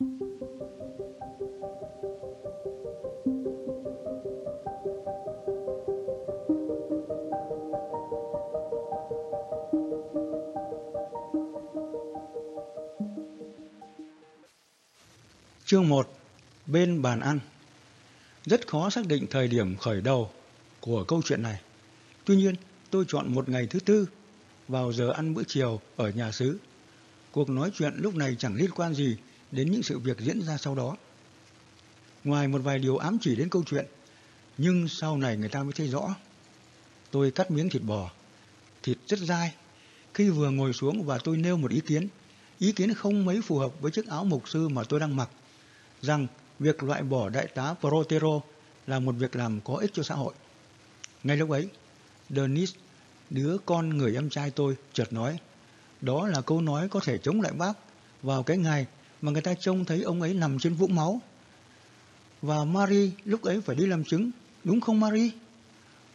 Chương 1 Bên bàn ăn Rất khó xác định thời điểm khởi đầu của câu chuyện này. Tuy nhiên, tôi chọn một ngày thứ tư vào giờ ăn bữa chiều ở nhà xứ. Cuộc nói chuyện lúc này chẳng liên quan gì đến những sự việc diễn ra sau đó. Ngoài một vài điều ám chỉ đến câu chuyện, nhưng sau này người ta mới thấy rõ. Tôi cắt miếng thịt bò, thịt rất dai. Khi vừa ngồi xuống và tôi nêu một ý kiến, ý kiến không mấy phù hợp với chiếc áo mục sư mà tôi đang mặc rằng việc loại bỏ đại tá Protero là một việc làm có ích cho xã hội. Ngay lúc ấy, Dennis, đứa con người em trai tôi, chợt nói, đó là câu nói có thể chống lại bác vào cái ngày mà người ta trông thấy ông ấy nằm trên vũng máu. Và Marie lúc ấy phải đi làm chứng, đúng không Marie?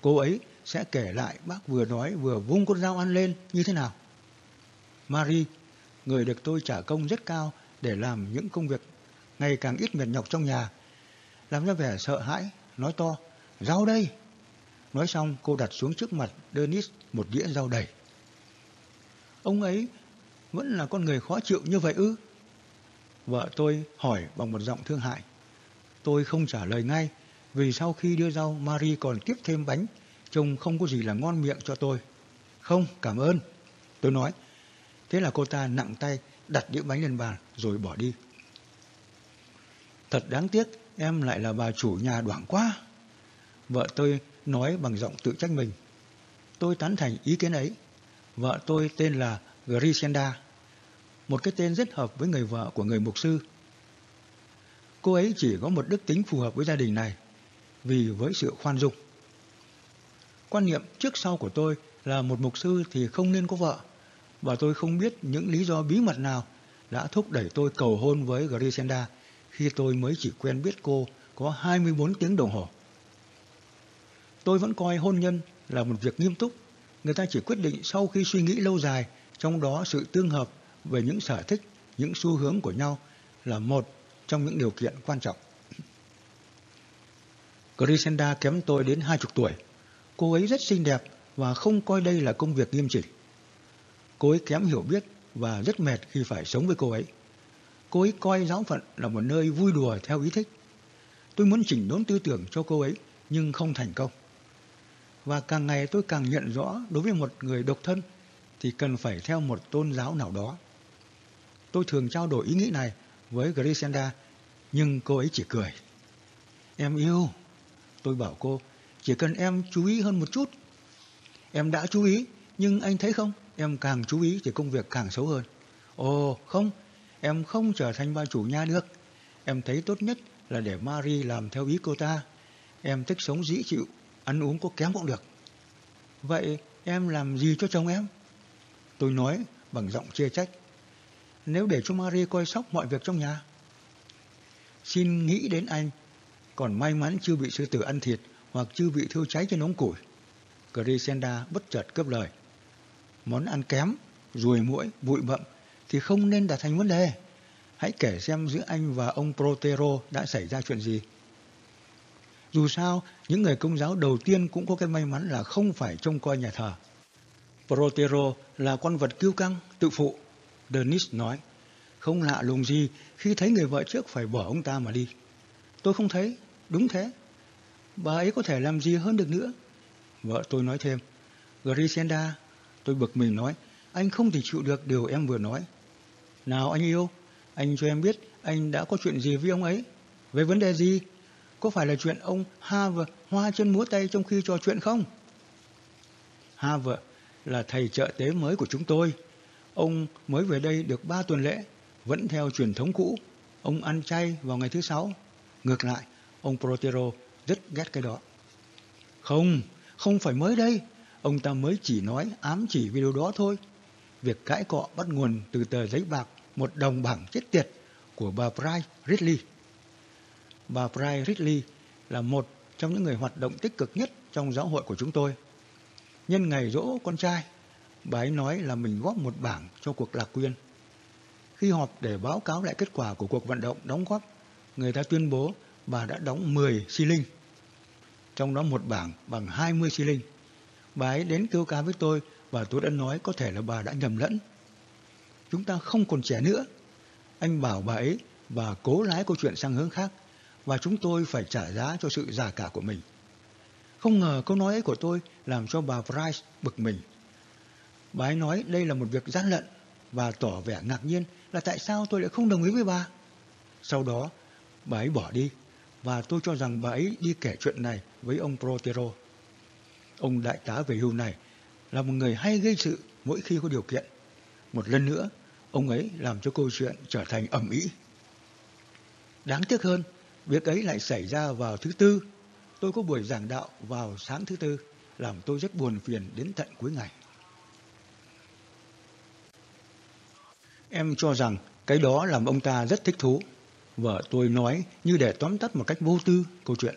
Cô ấy sẽ kể lại bác vừa nói vừa vung con dao ăn lên như thế nào. Marie, người được tôi trả công rất cao để làm những công việc ngày càng ít mệt nhọc trong nhà, làm ra vẻ sợ hãi, nói to, rau đây. Nói xong cô đặt xuống trước mặt Dennis một đĩa rau đầy. Ông ấy vẫn là con người khó chịu như vậy ư? Vợ tôi hỏi bằng một giọng thương hại. Tôi không trả lời ngay vì sau khi đưa rau Marie còn tiếp thêm bánh trông không có gì là ngon miệng cho tôi. Không, cảm ơn. Tôi nói. Thế là cô ta nặng tay đặt đĩa bánh lên bàn rồi bỏ đi. Thật đáng tiếc, em lại là bà chủ nhà đoảng quá. Vợ tôi nói bằng giọng tự trách mình. Tôi tán thành ý kiến ấy. Vợ tôi tên là Grisenda, một cái tên rất hợp với người vợ của người mục sư. Cô ấy chỉ có một đức tính phù hợp với gia đình này, vì với sự khoan dung. Quan niệm trước sau của tôi là một mục sư thì không nên có vợ, và tôi không biết những lý do bí mật nào đã thúc đẩy tôi cầu hôn với Grisenda khi tôi mới chỉ quen biết cô có 24 tiếng đồng hồ. Tôi vẫn coi hôn nhân là một việc nghiêm túc. Người ta chỉ quyết định sau khi suy nghĩ lâu dài, trong đó sự tương hợp về những sở thích, những xu hướng của nhau là một trong những điều kiện quan trọng. Grisenda kém tôi đến 20 tuổi. Cô ấy rất xinh đẹp và không coi đây là công việc nghiêm chỉnh. Cô ấy kém hiểu biết và rất mệt khi phải sống với cô ấy. Cô ấy coi giáo phận là một nơi vui đùa theo ý thích. Tôi muốn chỉnh đốn tư tưởng cho cô ấy nhưng không thành công. Và càng ngày tôi càng nhận rõ đối với một người độc thân thì cần phải theo một tôn giáo nào đó. Tôi thường trao đổi ý nghĩ này với Grisenda nhưng cô ấy chỉ cười. Em yêu, tôi bảo cô, chỉ cần em chú ý hơn một chút. Em đã chú ý, nhưng anh thấy không, em càng chú ý thì công việc càng xấu hơn. Ồ, không, Em không trở thành bà chủ nhà được. Em thấy tốt nhất là để Marie làm theo ý cô ta. Em thích sống dĩ chịu, ăn uống có kém cũng được. Vậy em làm gì cho chồng em? Tôi nói bằng giọng chê trách. Nếu để cho Marie coi sóc mọi việc trong nhà. Xin nghĩ đến anh. Còn may mắn chưa bị sư tử ăn thịt hoặc chưa bị thiêu cháy trên ống củi. Grisenda bất chợt cướp lời. Món ăn kém, ruồi muỗi, bụi bậm thì không nên đặt thành vấn đề. Hãy kể xem giữa anh và ông Protero đã xảy ra chuyện gì. Dù sao, những người công giáo đầu tiên cũng có cái may mắn là không phải trông coi nhà thờ. Protero là con vật kiêu căng, tự phụ. Dennis nói, không lạ lùng gì khi thấy người vợ trước phải bỏ ông ta mà đi. Tôi không thấy, đúng thế. Bà ấy có thể làm gì hơn được nữa. Vợ tôi nói thêm, Grisenda, tôi bực mình nói, anh không thể chịu được điều em vừa nói. Nào anh yêu, anh cho em biết anh đã có chuyện gì với ông ấy. Về vấn đề gì? Có phải là chuyện ông Harvard hoa chân múa tay trong khi trò chuyện không? Harvard là thầy trợ tế mới của chúng tôi. Ông mới về đây được ba tuần lễ, vẫn theo truyền thống cũ. Ông ăn chay vào ngày thứ sáu. Ngược lại, ông Protero rất ghét cái đó. Không, không phải mới đây. Ông ta mới chỉ nói ám chỉ về điều đó thôi. Việc cãi cọ bắt nguồn từ tờ giấy bạc một đồng bảng chết tiệt của bà Bryce Ridley. Bà Bryce Ridley là một trong những người hoạt động tích cực nhất trong giáo hội của chúng tôi. Nhân ngày dỗ con trai, bà ấy nói là mình góp một bảng cho cuộc lạc quyên. Khi họp để báo cáo lại kết quả của cuộc vận động đóng góp, người ta tuyên bố bà đã đóng 10 xi linh. Trong đó một bảng bằng 20 xi linh. Bà ấy đến kêu ca với tôi và tôi đã nói có thể là bà đã nhầm lẫn. Chúng ta không còn trẻ nữa. Anh bảo bà ấy và cố lái câu chuyện sang hướng khác và chúng tôi phải trả giá cho sự già cả của mình. Không ngờ câu nói ấy của tôi làm cho bà Price bực mình. Bà ấy nói đây là một việc gian lận và tỏ vẻ ngạc nhiên là tại sao tôi lại không đồng ý với bà. Sau đó, bà ấy bỏ đi và tôi cho rằng bà ấy đi kể chuyện này với ông Protero. Ông đại tá về hưu này là một người hay gây sự mỗi khi có điều kiện. Một lần nữa, ông ấy làm cho câu chuyện trở thành ẩm ý. Đáng tiếc hơn, việc ấy lại xảy ra vào thứ tư. Tôi có buổi giảng đạo vào sáng thứ tư, làm tôi rất buồn phiền đến tận cuối ngày. Em cho rằng cái đó làm ông ta rất thích thú. Vợ tôi nói như để tóm tắt một cách vô tư câu chuyện.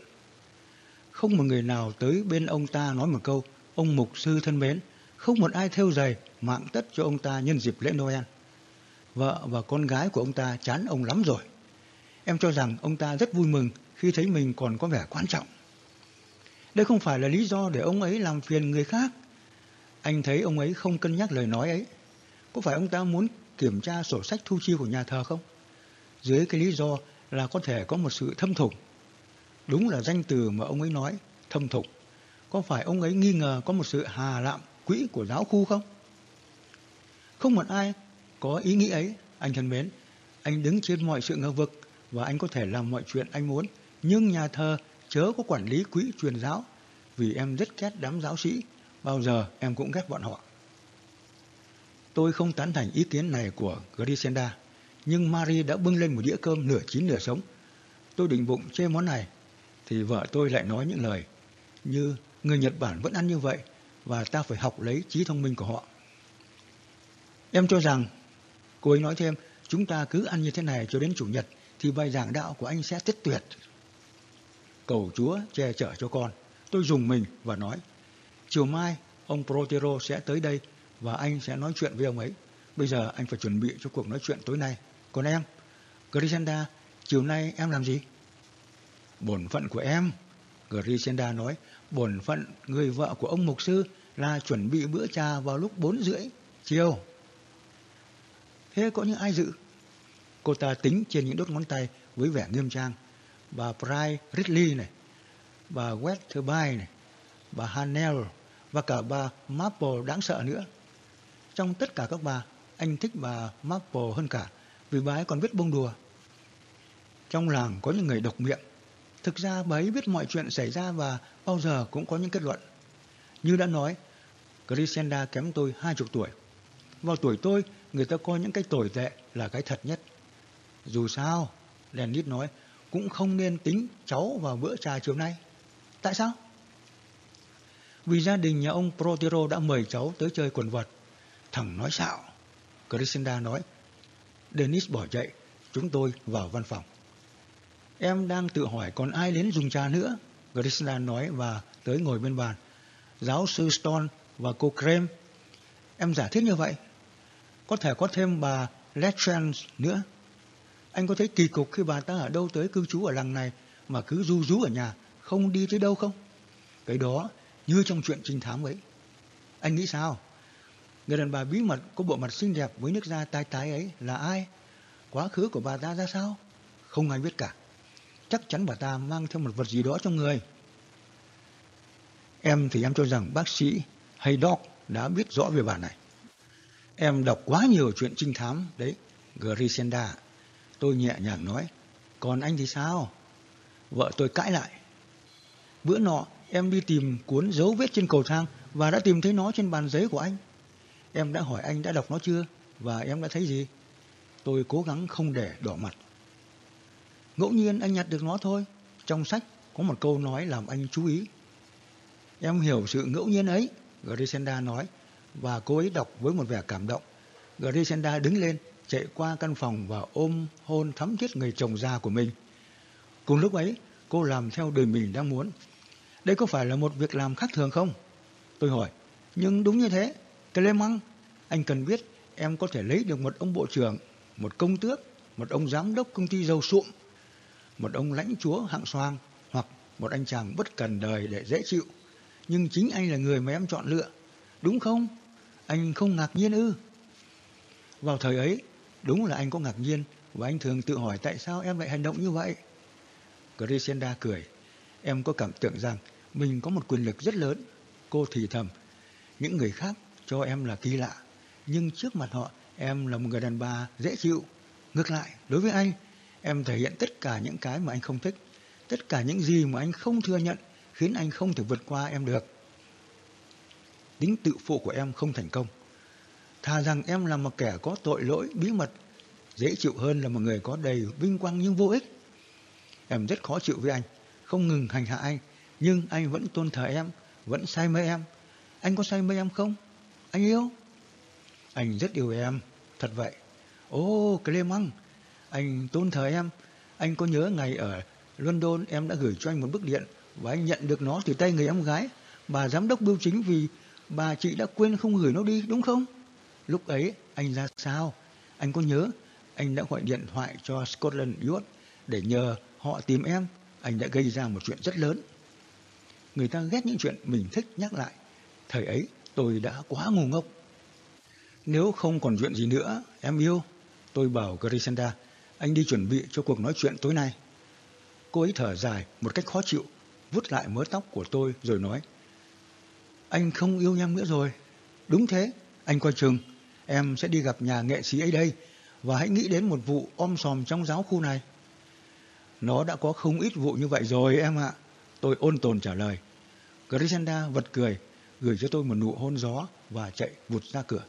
Không một người nào tới bên ông ta nói một câu, ông mục sư thân mến, không một ai theo giày mạng tất cho ông ta nhân dịp lễ Noel. Vợ và con gái của ông ta chán ông lắm rồi. Em cho rằng ông ta rất vui mừng khi thấy mình còn có vẻ quan trọng. Đây không phải là lý do để ông ấy làm phiền người khác. Anh thấy ông ấy không cân nhắc lời nói ấy. Có phải ông ta muốn kiểm tra sổ sách thu chi của nhà thờ không? Dưới cái lý do là có thể có một sự thâm thủng. Đúng là danh từ mà ông ấy nói, thâm thủng. Có phải ông ấy nghi ngờ có một sự hà lạm quỹ của giáo khu không? Không một ai có ý nghĩ ấy, anh thân mến. Anh đứng trên mọi sự ngờ vực và anh có thể làm mọi chuyện anh muốn. Nhưng nhà thờ chớ có quản lý quỹ truyền giáo vì em rất ghét đám giáo sĩ. Bao giờ em cũng ghét bọn họ. Tôi không tán thành ý kiến này của Grisenda, nhưng Marie đã bưng lên một đĩa cơm nửa chín nửa sống. Tôi định bụng chê món này, thì vợ tôi lại nói những lời như người Nhật Bản vẫn ăn như vậy và ta phải học lấy trí thông minh của họ. Em cho rằng, cô ấy nói thêm, chúng ta cứ ăn như thế này cho đến Chủ nhật thì bài giảng đạo của anh sẽ tuyệt tuyệt. Cầu Chúa che chở cho con. Tôi dùng mình và nói, chiều mai ông Protero sẽ tới đây và anh sẽ nói chuyện với ông ấy. Bây giờ anh phải chuẩn bị cho cuộc nói chuyện tối nay. Còn em, Grishenda, chiều nay em làm gì? Bổn phận của em, Grishenda nói, bổn phận người vợ của ông mục sư là chuẩn bị bữa trà vào lúc 4 rưỡi chiều. Thế có những ai dự? Cô ta tính trên những đốt ngón tay với vẻ nghiêm trang. Bà Pride Ridley này, bà Westerby này, bà Hanel và cả bà Maple đáng sợ nữa. Trong tất cả các bà, anh thích bà Maple hơn cả vì bà ấy còn biết bông đùa. Trong làng có những người độc miệng. Thực ra bà ấy biết mọi chuyện xảy ra và bao giờ cũng có những kết luận. Như đã nói, Grisenda kém tôi hai chục tuổi. Vào tuổi tôi, người ta coi những cái tồi tệ là cái thật nhất. Dù sao, Lenit nói, cũng không nên tính cháu vào bữa trà chiều nay. Tại sao? Vì gia đình nhà ông Protero đã mời cháu tới chơi quần vật Thằng nói xạo. Crescenda nói. Dennis bỏ chạy. Chúng tôi vào văn phòng. Em đang tự hỏi còn ai đến dùng trà nữa? Crescenda nói và tới ngồi bên bàn. Giáo sư Stone và cô Krem. Em giả thiết như vậy. Có thể có thêm bà Letchens nữa. Anh có thấy kỳ cục khi bà ta ở đâu tới cư trú ở làng này mà cứ du rú ở nhà, không đi tới đâu không? Cái đó như trong chuyện trinh thám ấy. Anh nghĩ sao? Người đàn bà bí mật có bộ mặt xinh đẹp với nước da tai tái ấy là ai? Quá khứ của bà ta ra sao? Không ai biết cả. Chắc chắn bà ta mang theo một vật gì đó trong người. Em thì em cho rằng bác sĩ hay Doc đã biết rõ về bà này. Em đọc quá nhiều chuyện trinh thám đấy, Grisenda. Tôi nhẹ nhàng nói, còn anh thì sao? Vợ tôi cãi lại. Bữa nọ, em đi tìm cuốn dấu vết trên cầu thang và đã tìm thấy nó trên bàn giấy của anh. Em đã hỏi anh đã đọc nó chưa? Và em đã thấy gì? Tôi cố gắng không để đỏ mặt. Ngẫu nhiên anh nhặt được nó thôi. Trong sách có một câu nói làm anh chú ý. Em hiểu sự ngẫu nhiên ấy, Grisenda nói, và cô ấy đọc với một vẻ cảm động. Grisenda đứng lên, chạy qua căn phòng và ôm hôn thắm thiết người chồng già của mình. Cùng lúc ấy, cô làm theo đời mình đang muốn. Đây có phải là một việc làm khác thường không? Tôi hỏi, nhưng đúng như thế, Clement, anh cần biết em có thể lấy được một ông bộ trưởng, một công tước, một ông giám đốc công ty dầu sụm, một ông lãnh chúa hạng xoang hoặc một anh chàng bất cần đời để dễ chịu. Nhưng chính anh là người mà em chọn lựa, đúng không? Anh không ngạc nhiên ư? Vào thời ấy, đúng là anh có ngạc nhiên và anh thường tự hỏi tại sao em lại hành động như vậy. Griselda cười. Em có cảm tưởng rằng mình có một quyền lực rất lớn. Cô thì thầm. Những người khác cho em là kỳ lạ. Nhưng trước mặt họ, em là một người đàn bà dễ chịu. Ngược lại, đối với anh, em thể hiện tất cả những cái mà anh không thích. Tất cả những gì mà anh không thừa nhận khiến anh không thể vượt qua em được. Tính tự phụ của em không thành công. Thà rằng em là một kẻ có tội lỗi bí mật, dễ chịu hơn là một người có đầy vinh quang nhưng vô ích. Em rất khó chịu với anh, không ngừng hành hạ anh, nhưng anh vẫn tôn thờ em, vẫn say mê em. Anh có say mê em không? Anh yêu? Anh rất yêu em, thật vậy. Ô, oh, Clement, anh tôn thờ em. Anh có nhớ ngày ở London em đã gửi cho anh một bức điện và anh nhận được nó từ tay người em gái, bà giám đốc bưu chính vì bà chị đã quên không gửi nó đi, đúng không? Lúc ấy anh ra sao? Anh có nhớ anh đã gọi điện thoại cho Scotland Yard để nhờ họ tìm em. Anh đã gây ra một chuyện rất lớn. Người ta ghét những chuyện mình thích nhắc lại. Thời ấy tôi đã quá ngu ngốc. Nếu không còn chuyện gì nữa, em yêu, tôi bảo Grishenda, anh đi chuẩn bị cho cuộc nói chuyện tối nay. Cô ấy thở dài một cách khó chịu, vút lại mớ tóc của tôi rồi nói, anh không yêu em nữa rồi. Đúng thế, anh coi chừng, em sẽ đi gặp nhà nghệ sĩ ấy đây và hãy nghĩ đến một vụ om sòm trong giáo khu này. Nó đã có không ít vụ như vậy rồi em ạ. Tôi ôn tồn trả lời. Grishenda vật cười, gửi cho tôi một nụ hôn gió và chạy vụt ra cửa.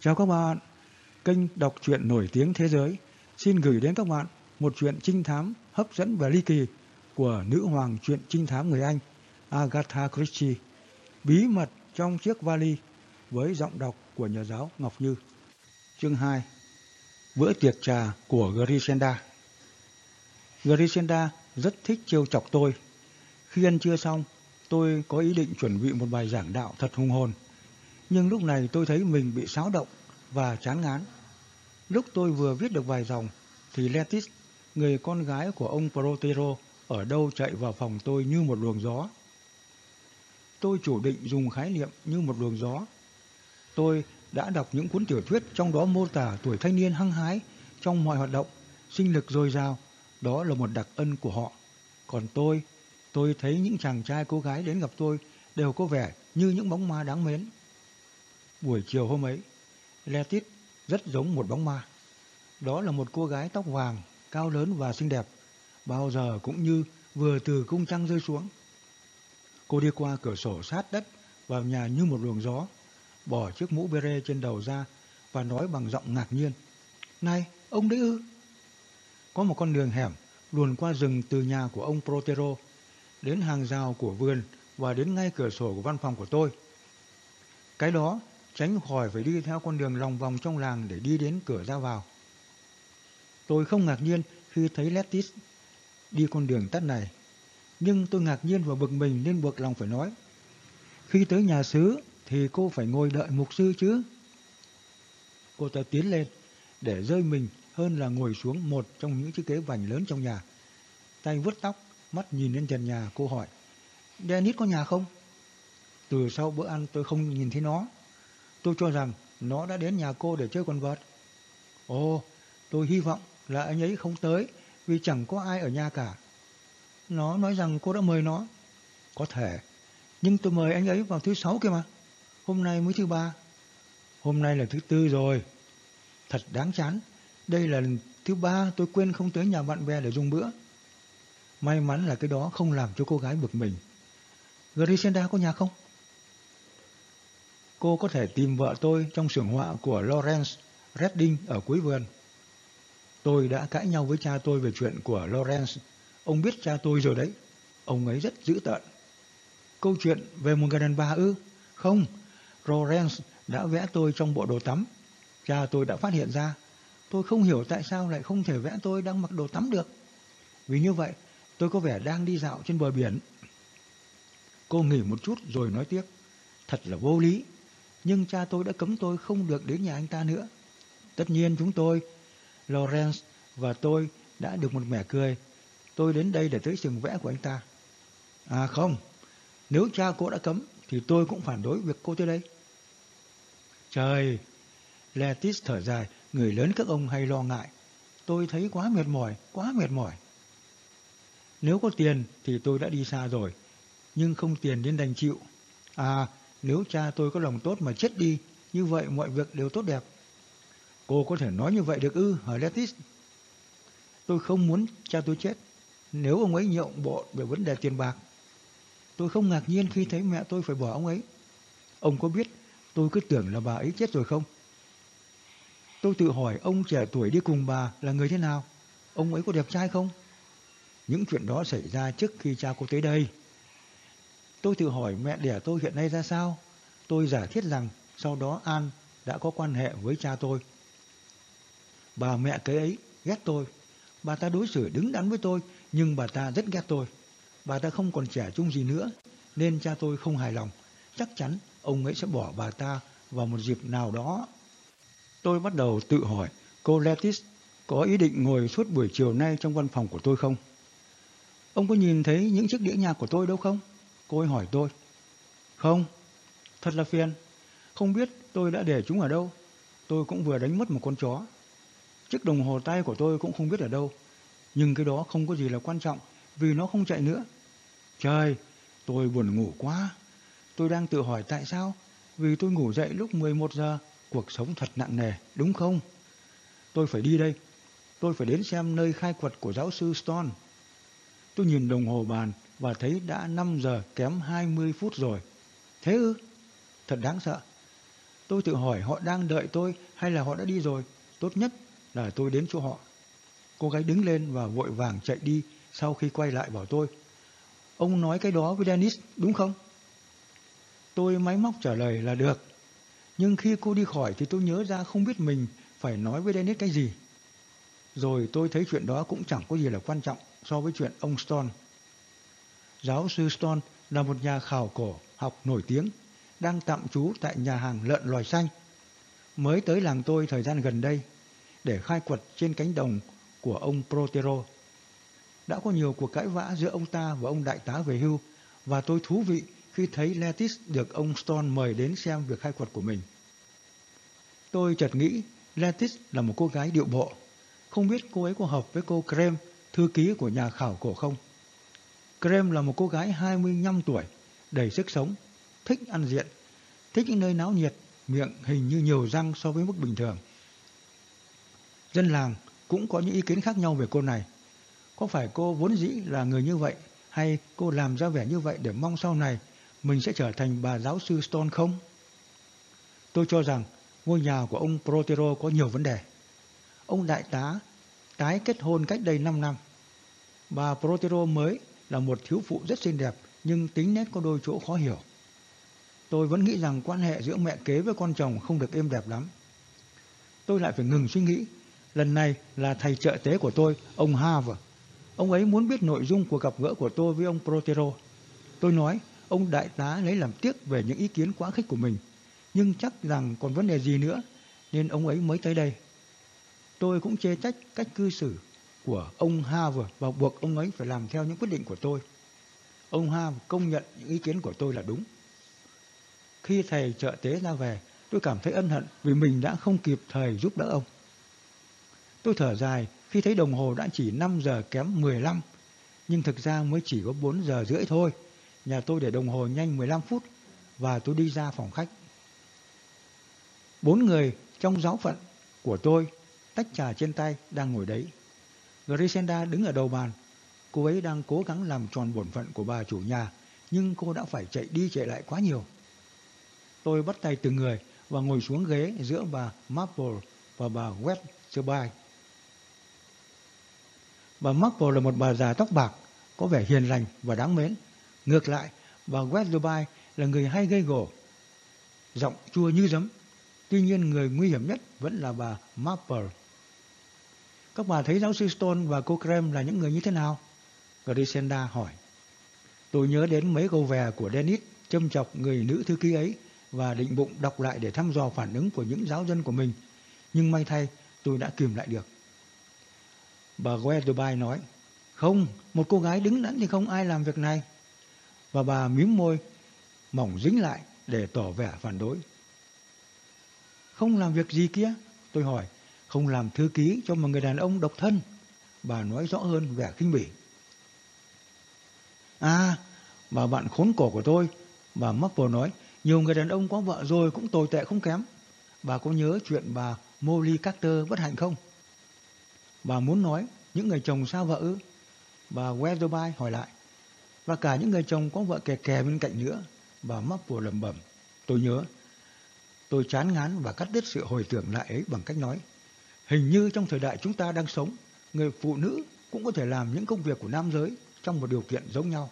Chào các bạn, kênh đọc truyện nổi tiếng thế giới xin gửi đến các bạn một truyện trinh thám hấp dẫn và ly kỳ của nữ hoàng truyện trinh thám người Anh Agatha Christie, bí mật trong chiếc vali với giọng đọc của nhà giáo Ngọc Như. Chương 2 Bữa tiệc trà của Grisenda Grisenda rất thích trêu chọc tôi. Khi ăn trưa xong, tôi có ý định chuẩn bị một bài giảng đạo thật hùng hồn. Nhưng lúc này tôi thấy mình bị xáo động và chán ngán. Lúc tôi vừa viết được vài dòng, thì Letis, người con gái của ông Protero, ở đâu chạy vào phòng tôi như một luồng gió. Tôi chủ định dùng khái niệm như một luồng gió. Tôi đã đọc những cuốn tiểu thuyết trong đó mô tả tuổi thanh niên hăng hái trong mọi hoạt động, sinh lực dồi dào, đó là một đặc ân của họ. Còn tôi, tôi thấy những chàng trai cô gái đến gặp tôi đều có vẻ như những bóng ma đáng mến. Buổi chiều hôm ấy, Letit rất giống một bóng ma. Đó là một cô gái tóc vàng, cao lớn và xinh đẹp, bao giờ cũng như vừa từ cung trăng rơi xuống. Cô đi qua cửa sổ sát đất vào nhà như một luồng gió, bỏ chiếc mũ beret trên đầu ra và nói bằng giọng ngạc nhiên. Này, ông đấy ư? Có một con đường hẻm luồn qua rừng từ nhà của ông Protero đến hàng rào của vườn và đến ngay cửa sổ của văn phòng của tôi. Cái đó tránh khỏi phải đi theo con đường lòng vòng trong làng để đi đến cửa ra vào. Tôi không ngạc nhiên khi thấy Lettice đi con đường tắt này, nhưng tôi ngạc nhiên và bực mình nên buộc lòng phải nói. Khi tới nhà xứ thì cô phải ngồi đợi mục sư chứ. Cô ta tiến lên để rơi mình hơn là ngồi xuống một trong những chiếc ghế vành lớn trong nhà. Tay vuốt tóc, mắt nhìn lên trần nhà, cô hỏi. Dennis có nhà không? Từ sau bữa ăn tôi không nhìn thấy nó. Tôi cho rằng nó đã đến nhà cô để chơi con vật. Ồ, tôi hy vọng là anh ấy không tới vì chẳng có ai ở nhà cả. Nó nói rằng cô đã mời nó. Có thể, nhưng tôi mời anh ấy vào thứ sáu kia mà. Hôm nay mới thứ ba. Hôm nay là thứ tư rồi. Thật đáng chán. Đây là lần thứ ba tôi quên không tới nhà bạn bè để dùng bữa. May mắn là cái đó không làm cho cô gái bực mình. Griselda có nhà không? Cô có thể tìm vợ tôi trong xưởng họa của Lawrence Redding ở cuối vườn. Tôi đã cãi nhau với cha tôi về chuyện của Lawrence. Ông biết cha tôi rồi đấy. Ông ấy rất dữ tợn. Câu chuyện về một người đàn bà ư? Không, Lawrence đã vẽ tôi trong bộ đồ tắm. Cha tôi đã phát hiện ra. Tôi không hiểu tại sao lại không thể vẽ tôi đang mặc đồ tắm được. Vì như vậy, tôi có vẻ đang đi dạo trên bờ biển. Cô nghỉ một chút rồi nói tiếp. Thật là vô lý. Nhưng cha tôi đã cấm tôi không được đến nhà anh ta nữa. Tất nhiên chúng tôi, Lawrence và tôi đã được một mẻ cười. Tôi đến đây để tới sừng vẽ của anh ta. À không, nếu cha cô đã cấm thì tôi cũng phản đối việc cô tới đây. Trời, Letis thở dài, người lớn các ông hay lo ngại. Tôi thấy quá mệt mỏi, quá mệt mỏi. Nếu có tiền thì tôi đã đi xa rồi, nhưng không tiền đến đành chịu. À, nếu cha tôi có lòng tốt mà chết đi, như vậy mọi việc đều tốt đẹp. Cô có thể nói như vậy được ư, hỏi Letis. Tôi không muốn cha tôi chết, nếu ông ấy nhượng bộ về vấn đề tiền bạc. Tôi không ngạc nhiên khi thấy mẹ tôi phải bỏ ông ấy. Ông có biết tôi cứ tưởng là bà ấy chết rồi không? Tôi tự hỏi ông trẻ tuổi đi cùng bà là người thế nào? Ông ấy có đẹp trai không? Những chuyện đó xảy ra trước khi cha cô tới đây. Tôi tự hỏi mẹ đẻ tôi hiện nay ra sao? Tôi giả thiết rằng sau đó An đã có quan hệ với cha tôi. Bà mẹ kế ấy ghét tôi. Bà ta đối xử đứng đắn với tôi, nhưng bà ta rất ghét tôi. Bà ta không còn trẻ trung gì nữa, nên cha tôi không hài lòng. Chắc chắn ông ấy sẽ bỏ bà ta vào một dịp nào đó. Tôi bắt đầu tự hỏi, cô Letis có ý định ngồi suốt buổi chiều nay trong văn phòng của tôi không? Ông có nhìn thấy những chiếc đĩa nhạc của tôi đâu không? Cô ấy hỏi tôi. Không, thật là phiền. Không biết tôi đã để chúng ở đâu. Tôi cũng vừa đánh mất một con chó. Chiếc đồng hồ tay của tôi cũng không biết ở đâu. Nhưng cái đó không có gì là quan trọng vì nó không chạy nữa. Trời, tôi buồn ngủ quá. Tôi đang tự hỏi tại sao? Vì tôi ngủ dậy lúc 11 giờ, cuộc sống thật nặng nề, đúng không? Tôi phải đi đây. Tôi phải đến xem nơi khai quật của giáo sư Stone. Tôi nhìn đồng hồ bàn và thấy đã 5 giờ kém 20 phút rồi. Thế ư? Thật đáng sợ. Tôi tự hỏi họ đang đợi tôi hay là họ đã đi rồi. Tốt nhất là tôi đến chỗ họ. Cô gái đứng lên và vội vàng chạy đi sau khi quay lại bảo tôi. Ông nói cái đó với Dennis, đúng không? Tôi máy móc trả lời là được. Nhưng khi cô đi khỏi thì tôi nhớ ra không biết mình phải nói với Dennis cái gì. Rồi tôi thấy chuyện đó cũng chẳng có gì là quan trọng so với chuyện ông Stone. Giáo sư Stone là một nhà khảo cổ học nổi tiếng, đang tạm trú tại nhà hàng lợn loài xanh. Mới tới làng tôi thời gian gần đây để khai quật trên cánh đồng của ông Protero. Đã có nhiều cuộc cãi vã giữa ông ta và ông đại tá về hưu và tôi thú vị khi thấy Letis được ông Stone mời đến xem việc khai quật của mình. Tôi chợt nghĩ Letis là một cô gái điệu bộ. Không biết cô ấy có hợp với cô Krem, thư ký của nhà khảo cổ không? Krem là một cô gái 25 tuổi, đầy sức sống, thích ăn diện, thích những nơi náo nhiệt, miệng hình như nhiều răng so với mức bình thường. Dân làng cũng có những ý kiến khác nhau về cô này. Có phải cô vốn dĩ là người như vậy hay cô làm ra vẻ như vậy để mong sau này mình sẽ trở thành bà giáo sư Stone không? Tôi cho rằng ngôi nhà của ông Protero có nhiều vấn đề. Ông đại tá tái kết hôn cách đây 5 năm. Bà Protero mới là một thiếu phụ rất xinh đẹp nhưng tính nét có đôi chỗ khó hiểu. Tôi vẫn nghĩ rằng quan hệ giữa mẹ kế với con chồng không được êm đẹp lắm. Tôi lại phải ngừng suy nghĩ. Lần này là thầy trợ tế của tôi, ông Harvard. Ông ấy muốn biết nội dung của gặp gỡ của tôi với ông Protero. Tôi nói, ông đại tá lấy làm tiếc về những ý kiến quá khích của mình. Nhưng chắc rằng còn vấn đề gì nữa, nên ông ấy mới tới đây. Tôi cũng chê trách cách cư xử của ông Harvard và buộc ông ấy phải làm theo những quyết định của tôi. Ông Harvard công nhận những ý kiến của tôi là đúng. Khi thầy trợ tế ra về, tôi cảm thấy ân hận vì mình đã không kịp thời giúp đỡ ông. Tôi thở dài khi thấy đồng hồ đã chỉ 5 giờ kém 15, nhưng thực ra mới chỉ có 4 giờ rưỡi thôi. Nhà tôi để đồng hồ nhanh 15 phút và tôi đi ra phòng khách. Bốn người trong giáo phận của tôi tách trà trên tay đang ngồi đấy. Grisenda đứng ở đầu bàn. Cô ấy đang cố gắng làm tròn bổn phận của bà chủ nhà, nhưng cô đã phải chạy đi chạy lại quá nhiều. Tôi bắt tay từng người và ngồi xuống ghế giữa bà Maple và bà West Bà Marple là một bà già tóc bạc, có vẻ hiền lành và đáng mến. Ngược lại, bà Weatherby là người hay gây gổ, giọng chua như giấm. Tuy nhiên người nguy hiểm nhất vẫn là bà Marple. Các bà thấy giáo sư Stone và cô Krem là những người như thế nào? Grisenda hỏi. Tôi nhớ đến mấy câu vè của Dennis châm chọc người nữ thư ký ấy và định bụng đọc lại để thăm dò phản ứng của những giáo dân của mình. Nhưng may thay, tôi đã kìm lại được. Bà Weatherby nói, không, một cô gái đứng đắn thì không ai làm việc này. Và bà mím môi, mỏng dính lại để tỏ vẻ phản đối. Không làm việc gì kia? Tôi hỏi, không làm thư ký cho một người đàn ông độc thân. Bà nói rõ hơn vẻ kinh bỉ. À, bà bạn khốn cổ của tôi, bà Marple nói, nhiều người đàn ông có vợ rồi cũng tồi tệ không kém. Bà có nhớ chuyện bà Molly Carter bất hạnh không? Bà muốn nói những người chồng sao vợ ư? Bà Weatherby hỏi lại. Và cả những người chồng có vợ kè kè bên cạnh nữa. Bà Marple lẩm bẩm. Tôi nhớ. Tôi chán ngán và cắt đứt sự hồi tưởng lại ấy bằng cách nói. Hình như trong thời đại chúng ta đang sống, người phụ nữ cũng có thể làm những công việc của nam giới trong một điều kiện giống nhau.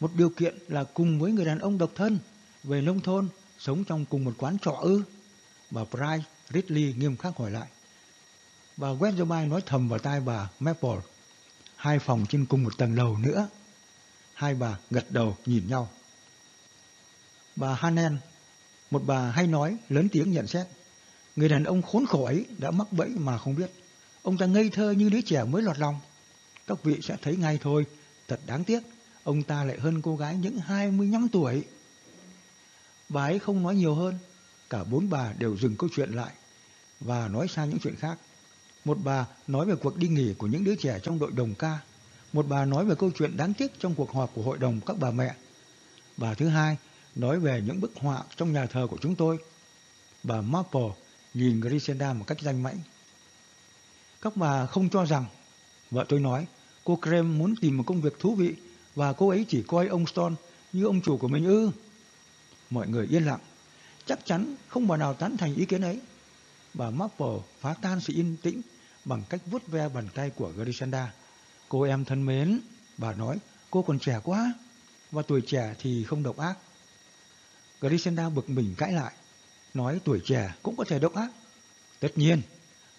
Một điều kiện là cùng với người đàn ông độc thân về nông thôn sống trong cùng một quán trọ ư? Bà Price Ridley nghiêm khắc hỏi lại. Bà Westerby nói thầm vào tai bà Maple. Hai phòng trên cùng một tầng lầu nữa. Hai bà gật đầu nhìn nhau. Bà Hanen, một bà hay nói, lớn tiếng nhận xét. Người đàn ông khốn khổ ấy đã mắc bẫy mà không biết. Ông ta ngây thơ như đứa trẻ mới lọt lòng. Các vị sẽ thấy ngay thôi. Thật đáng tiếc, ông ta lại hơn cô gái những 25 tuổi. Bà ấy không nói nhiều hơn. Cả bốn bà đều dừng câu chuyện lại và nói sang những chuyện khác. Một bà nói về cuộc đi nghỉ của những đứa trẻ trong đội đồng ca. Một bà nói về câu chuyện đáng tiếc trong cuộc họp của hội đồng các bà mẹ. Bà thứ hai nói về những bức họa trong nhà thờ của chúng tôi. Bà Marple nhìn Griselda một cách danh mãnh. Các bà không cho rằng, vợ tôi nói, cô Krem muốn tìm một công việc thú vị và cô ấy chỉ coi ông Stone như ông chủ của mình ư. Mọi người yên lặng, chắc chắn không bà nào tán thành ý kiến ấy. Bà Marple phá tan sự yên tĩnh bằng cách vuốt ve bàn tay của Griselda. Cô em thân mến, bà nói, cô còn trẻ quá, và tuổi trẻ thì không độc ác. Griselda bực mình cãi lại, nói tuổi trẻ cũng có thể độc ác. Tất nhiên,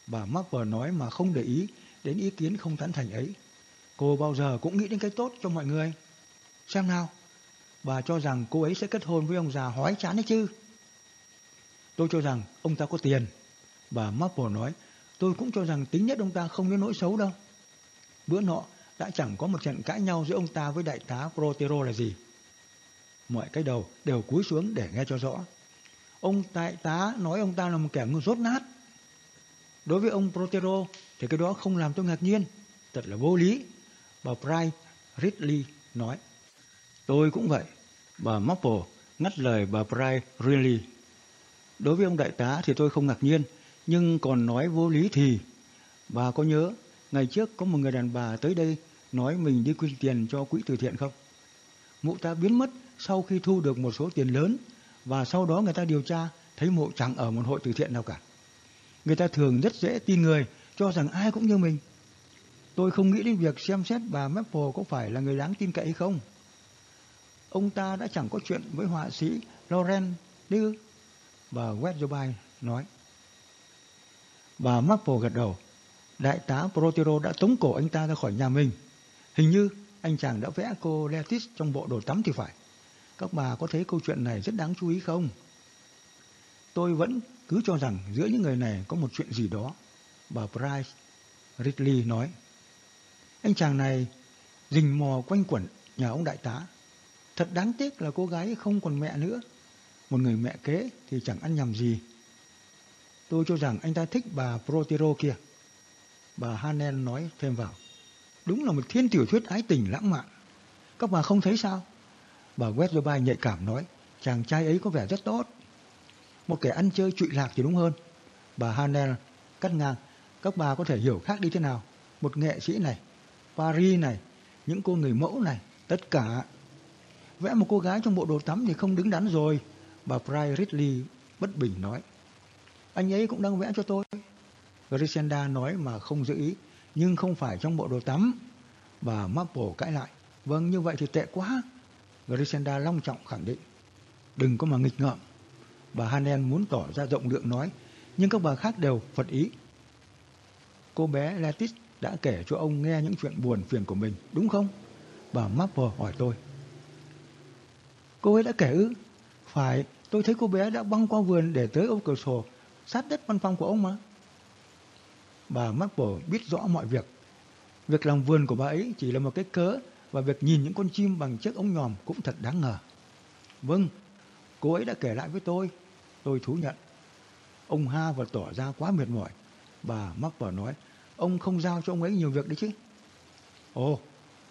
bà Marple nói mà không để ý đến ý kiến không tán thành ấy. Cô bao giờ cũng nghĩ đến cái tốt cho mọi người. Xem nào, bà cho rằng cô ấy sẽ kết hôn với ông già hói chán đấy chứ. Tôi cho rằng ông ta có tiền. Bà Marple nói, tôi cũng cho rằng tính nhất ông ta không có nỗi xấu đâu. Bữa nọ đã chẳng có một trận cãi nhau giữa ông ta với đại tá Protero là gì. Mọi cái đầu đều cúi xuống để nghe cho rõ. Ông đại tá nói ông ta là một kẻ ngu rốt nát. Đối với ông Protero thì cái đó không làm tôi ngạc nhiên. Thật là vô lý. Bà Bright Ridley nói. Tôi cũng vậy. Bà Maple ngắt lời bà Bright Ridley. Đối với ông đại tá thì tôi không ngạc nhiên. Nhưng còn nói vô lý thì... Bà có nhớ ngày trước có một người đàn bà tới đây nói mình đi quyên tiền cho quỹ từ thiện không? Mụ ta biến mất sau khi thu được một số tiền lớn và sau đó người ta điều tra thấy mộ chẳng ở một hội từ thiện nào cả. Người ta thường rất dễ tin người, cho rằng ai cũng như mình. Tôi không nghĩ đến việc xem xét bà Maple có phải là người đáng tin cậy hay không. Ông ta đã chẳng có chuyện với họa sĩ Loren Đưa. Bà Westerby nói. Bà Maple gật đầu. Đại tá Protero đã tống cổ anh ta ra khỏi nhà mình. Hình như anh chàng đã vẽ cô Letis trong bộ đồ tắm thì phải. Các bà có thấy câu chuyện này rất đáng chú ý không? Tôi vẫn cứ cho rằng giữa những người này có một chuyện gì đó. Bà Price Ridley nói. Anh chàng này rình mò quanh quẩn nhà ông đại tá. Thật đáng tiếc là cô gái không còn mẹ nữa. Một người mẹ kế thì chẳng ăn nhầm gì. Tôi cho rằng anh ta thích bà Protero kia. Bà Hanen nói thêm vào. Đúng là một thiên tiểu thuyết ái tình lãng mạn. Các bà không thấy sao? Bà Westerby nhạy cảm nói, chàng trai ấy có vẻ rất tốt. Một kẻ ăn chơi trụy lạc thì đúng hơn. Bà Hanel cắt ngang, các bà có thể hiểu khác đi thế nào. Một nghệ sĩ này, Paris này, những cô người mẫu này, tất cả. Vẽ một cô gái trong bộ đồ tắm thì không đứng đắn rồi. Bà Bry Ridley bất bình nói. Anh ấy cũng đang vẽ cho tôi. Grisenda nói mà không giữ ý. nhưng không phải trong bộ đồ tắm. Bà Maple cãi lại. Vâng, như vậy thì tệ quá. Grishenda long trọng khẳng định. Đừng có mà nghịch ngợm. Bà Hanen muốn tỏ ra rộng lượng nói, nhưng các bà khác đều phật ý. Cô bé Letis đã kể cho ông nghe những chuyện buồn phiền của mình, đúng không? Bà Maple hỏi tôi. Cô ấy đã kể ư? Phải, tôi thấy cô bé đã băng qua vườn để tới ô cửa sổ, sát đất văn phòng của ông mà. Bà Maple biết rõ mọi việc. Việc làm vườn của bà ấy chỉ là một cái cớ và việc nhìn những con chim bằng chiếc ống nhòm cũng thật đáng ngờ. Vâng, cô ấy đã kể lại với tôi. Tôi thú nhận. Ông Ha và tỏ ra quá mệt mỏi. Bà Maple nói, ông không giao cho ông ấy nhiều việc đấy chứ. Ồ,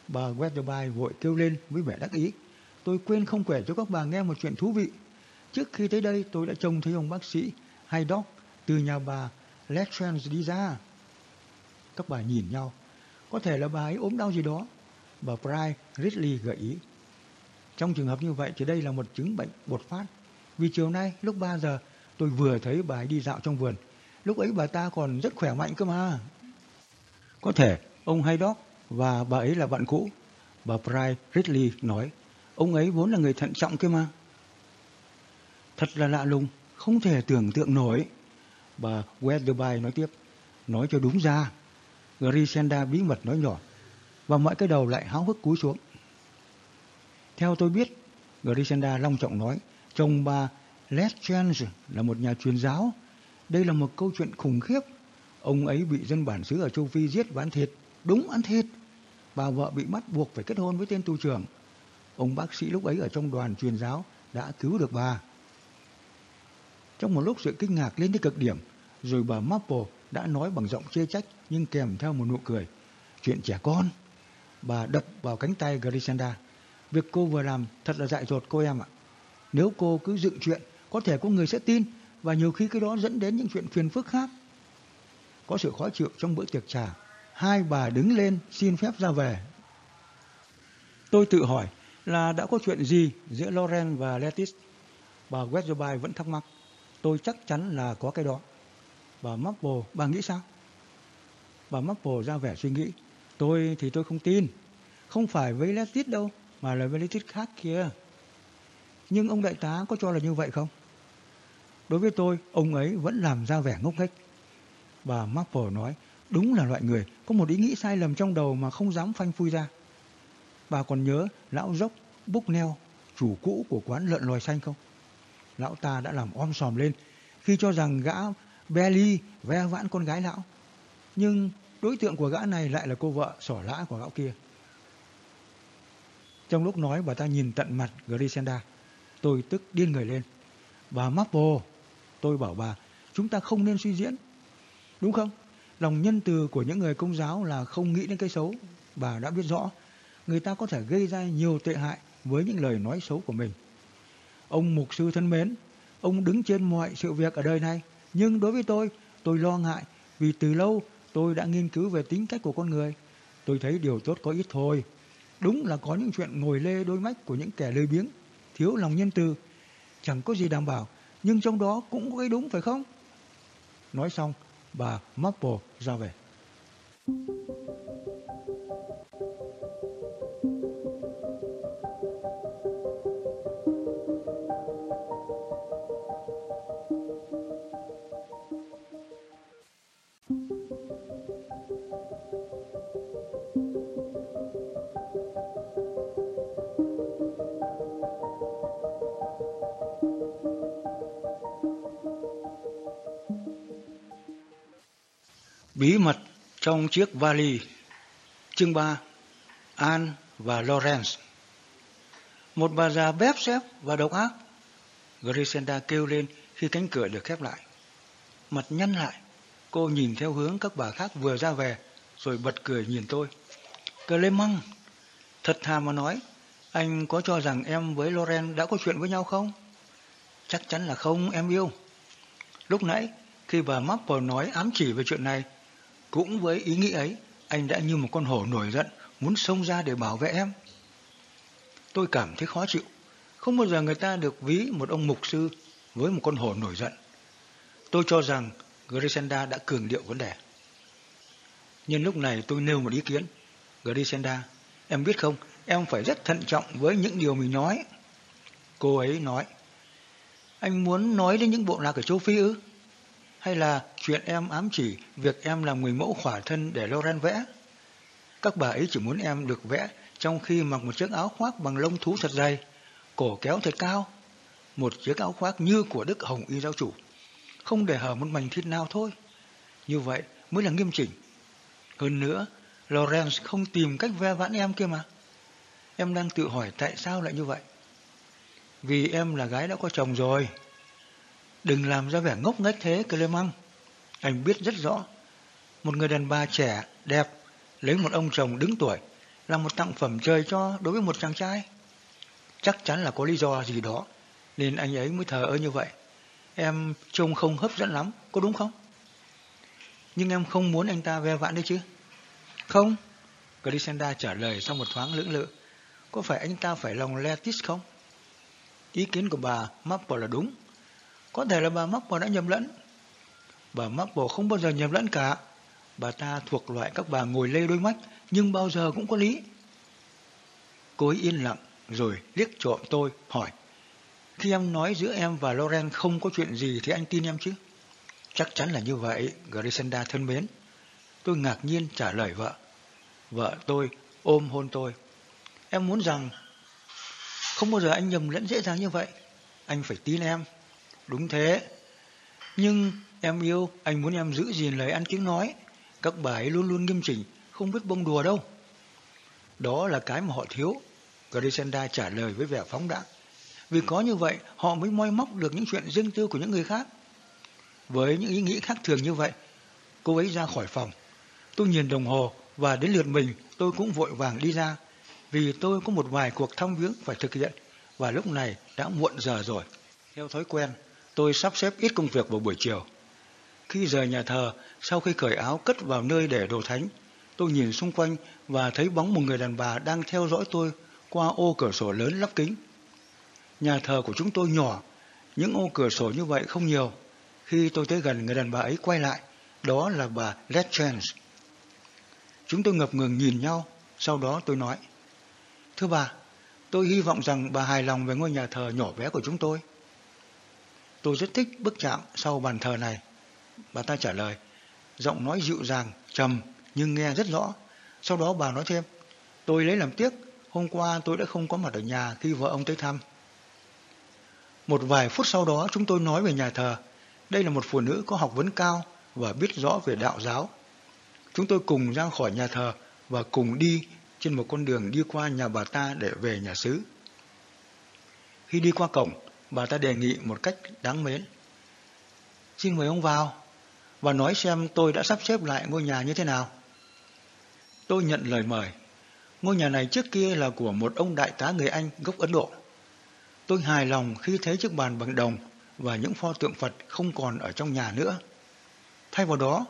bà Weatherby vội kêu lên với vẻ đắc ý. Tôi quên không kể cho các bà nghe một chuyện thú vị. Trước khi tới đây tôi đã trông thấy ông bác sĩ Haydock từ nhà bà Lettrans đi ra. Các bà nhìn nhau. Có thể là bà ấy ốm đau gì đó. Bà Brian Ridley gợi ý. Trong trường hợp như vậy thì đây là một chứng bệnh bột phát. Vì chiều nay lúc 3 giờ tôi vừa thấy bà ấy đi dạo trong vườn. Lúc ấy bà ta còn rất khỏe mạnh cơ mà. Có thể ông Haydock và bà ấy là bạn cũ. Bà Brian Ridley nói. Ông ấy vốn là người thận trọng cơ mà. Thật là lạ lùng, không thể tưởng tượng nổi. Bà Weatherby nói tiếp, nói cho đúng ra. Grisenda bí mật nói nhỏ, và mọi cái đầu lại háo hức cúi xuống. Theo tôi biết, Grishenda long trọng nói, chồng bà Lestrange là một nhà truyền giáo. Đây là một câu chuyện khủng khiếp. Ông ấy bị dân bản xứ ở châu Phi giết và ăn thịt. Đúng ăn thịt. Bà vợ bị bắt buộc phải kết hôn với tên tù trưởng. Ông bác sĩ lúc ấy ở trong đoàn truyền giáo đã cứu được bà. Trong một lúc sự kinh ngạc lên tới cực điểm, rồi bà Maple đã nói bằng giọng chê trách nhưng kèm theo một nụ cười. Chuyện trẻ con. Bà đập vào cánh tay Grisenda. Việc cô vừa làm thật là dại dột cô em ạ. Nếu cô cứ dựng chuyện, có thể có người sẽ tin và nhiều khi cái đó dẫn đến những chuyện phiền phức khác. Có sự khó chịu trong bữa tiệc trà. Hai bà đứng lên xin phép ra về. Tôi tự hỏi là đã có chuyện gì giữa Loren và Letis. Bà Westerby vẫn thắc mắc. Tôi chắc chắn là có cái đó. Bà Maple, bà nghĩ sao? Bà Maple ra vẻ suy nghĩ. Tôi thì tôi không tin. Không phải với Letis đâu, mà là với Letis khác kia. Nhưng ông đại tá có cho là như vậy không? Đối với tôi, ông ấy vẫn làm ra vẻ ngốc nghếch. Bà Marple nói, đúng là loại người có một ý nghĩ sai lầm trong đầu mà không dám phanh phui ra. Bà còn nhớ lão dốc Búc Neo, chủ cũ của quán lợn lòi xanh không? Lão ta đã làm om sòm lên khi cho rằng gã Belly ve vãn con gái lão. Nhưng đối tượng của gã này lại là cô vợ sỏ lã của gã kia. Trong lúc nói bà ta nhìn tận mặt Grisenda. Tôi tức điên người lên. Bà Maple, tôi bảo bà, chúng ta không nên suy diễn. Đúng không? Lòng nhân từ của những người công giáo là không nghĩ đến cái xấu. Bà đã biết rõ người ta có thể gây ra nhiều tệ hại với những lời nói xấu của mình. Ông mục sư thân mến, ông đứng trên mọi sự việc ở đời này, nhưng đối với tôi, tôi lo ngại vì từ lâu tôi đã nghiên cứu về tính cách của con người. Tôi thấy điều tốt có ít thôi. Đúng là có những chuyện ngồi lê đôi mách của những kẻ lười biếng, thiếu lòng nhân từ, chẳng có gì đảm bảo, nhưng trong đó cũng có cái đúng phải không? Nói xong, bà Maple ra về. Bí mật trong chiếc vali Chương 3 An và Lawrence Một bà già bếp xếp và độc ác Grisenda kêu lên khi cánh cửa được khép lại. Mặt nhăn lại, cô nhìn theo hướng các bà khác vừa ra về, rồi bật cười nhìn tôi. Cờ lê măng, thật thà mà nói, anh có cho rằng em với Loren đã có chuyện với nhau không? Chắc chắn là không, em yêu. Lúc nãy, khi bà mapple nói ám chỉ về chuyện này, cũng với ý nghĩ ấy, anh đã như một con hổ nổi giận, muốn xông ra để bảo vệ em. Tôi cảm thấy khó chịu. Không bao giờ người ta được ví một ông mục sư với một con hổ nổi giận. Tôi cho rằng Grishenda đã cường điệu vấn đề. Nhưng lúc này tôi nêu một ý kiến. Grishenda, em biết không, em phải rất thận trọng với những điều mình nói. Cô ấy nói, anh muốn nói đến những bộ lạc ở châu Phi ư? Hay là chuyện em ám chỉ việc em làm người mẫu khỏa thân để Loren vẽ? Các bà ấy chỉ muốn em được vẽ trong khi mặc một chiếc áo khoác bằng lông thú thật dày, cổ kéo thật cao, một chiếc áo khoác như của Đức Hồng Y Giáo Chủ, không để hở một mảnh thịt nào thôi. Như vậy mới là nghiêm chỉnh. Hơn nữa, Lawrence không tìm cách ve vãn em kia mà. Em đang tự hỏi tại sao lại như vậy. Vì em là gái đã có chồng rồi. Đừng làm ra vẻ ngốc nghếch thế, Clement. Anh biết rất rõ. Một người đàn bà trẻ, đẹp, lấy một ông chồng đứng tuổi là một tặng phẩm trời cho đối với một chàng trai. Chắc chắn là có lý do gì đó, nên anh ấy mới thờ ơ như vậy. Em trông không hấp dẫn lắm, có đúng không? Nhưng em không muốn anh ta ve vãn đấy chứ? Không. Grisenda trả lời sau một thoáng lưỡng lự. Có phải anh ta phải lòng le tít không? Ý kiến của bà Maple là đúng. Có thể là bà mắc bồ đã nhầm lẫn. Bà mắc bồ không bao giờ nhầm lẫn cả. Bà ta thuộc loại các bà ngồi lê đôi mắt, nhưng bao giờ cũng có lý. Cô ấy yên lặng, rồi liếc trộm tôi, hỏi. Khi em nói giữa em và Loren không có chuyện gì thì anh tin em chứ? Chắc chắn là như vậy, Grisenda thân mến. Tôi ngạc nhiên trả lời vợ. Vợ tôi ôm hôn tôi. Em muốn rằng không bao giờ anh nhầm lẫn dễ dàng như vậy. Anh phải tin em. Đúng thế. Nhưng em yêu, anh muốn em giữ gìn lời ăn tiếng nói. Các bà ấy luôn luôn nghiêm chỉnh, không biết bông đùa đâu. Đó là cái mà họ thiếu. Grishenda trả lời với vẻ phóng đãng. Vì có như vậy, họ mới moi móc được những chuyện riêng tư của những người khác. Với những ý nghĩ khác thường như vậy, cô ấy ra khỏi phòng. Tôi nhìn đồng hồ và đến lượt mình tôi cũng vội vàng đi ra vì tôi có một vài cuộc thăm viếng phải thực hiện và lúc này đã muộn giờ rồi. Theo thói quen, tôi sắp xếp ít công việc vào buổi chiều. Khi rời nhà thờ, sau khi cởi áo cất vào nơi để đồ thánh, tôi nhìn xung quanh và thấy bóng một người đàn bà đang theo dõi tôi qua ô cửa sổ lớn lắp kính. Nhà thờ của chúng tôi nhỏ, những ô cửa sổ như vậy không nhiều. Khi tôi tới gần người đàn bà ấy quay lại, đó là bà Letchance. Chúng tôi ngập ngừng nhìn nhau, sau đó tôi nói, Thưa bà, tôi hy vọng rằng bà hài lòng về ngôi nhà thờ nhỏ bé của chúng tôi. Tôi rất thích bức chạm sau bàn thờ này. Bà ta trả lời, giọng nói dịu dàng, trầm nhưng nghe rất rõ. Sau đó bà nói thêm, tôi lấy làm tiếc, hôm qua tôi đã không có mặt ở nhà khi vợ ông tới thăm. Một vài phút sau đó chúng tôi nói về nhà thờ. Đây là một phụ nữ có học vấn cao và biết rõ về đạo giáo. Chúng tôi cùng ra khỏi nhà thờ và cùng đi trên một con đường đi qua nhà bà ta để về nhà xứ. Khi đi qua cổng, bà ta đề nghị một cách đáng mến. Xin mời ông vào và nói xem tôi đã sắp xếp lại ngôi nhà như thế nào. Tôi nhận lời mời. Ngôi nhà này trước kia là của một ông đại tá người Anh gốc Ấn Độ. Tôi hài lòng khi thấy chiếc bàn bằng đồng và những pho tượng Phật không còn ở trong nhà nữa. Thay vào đó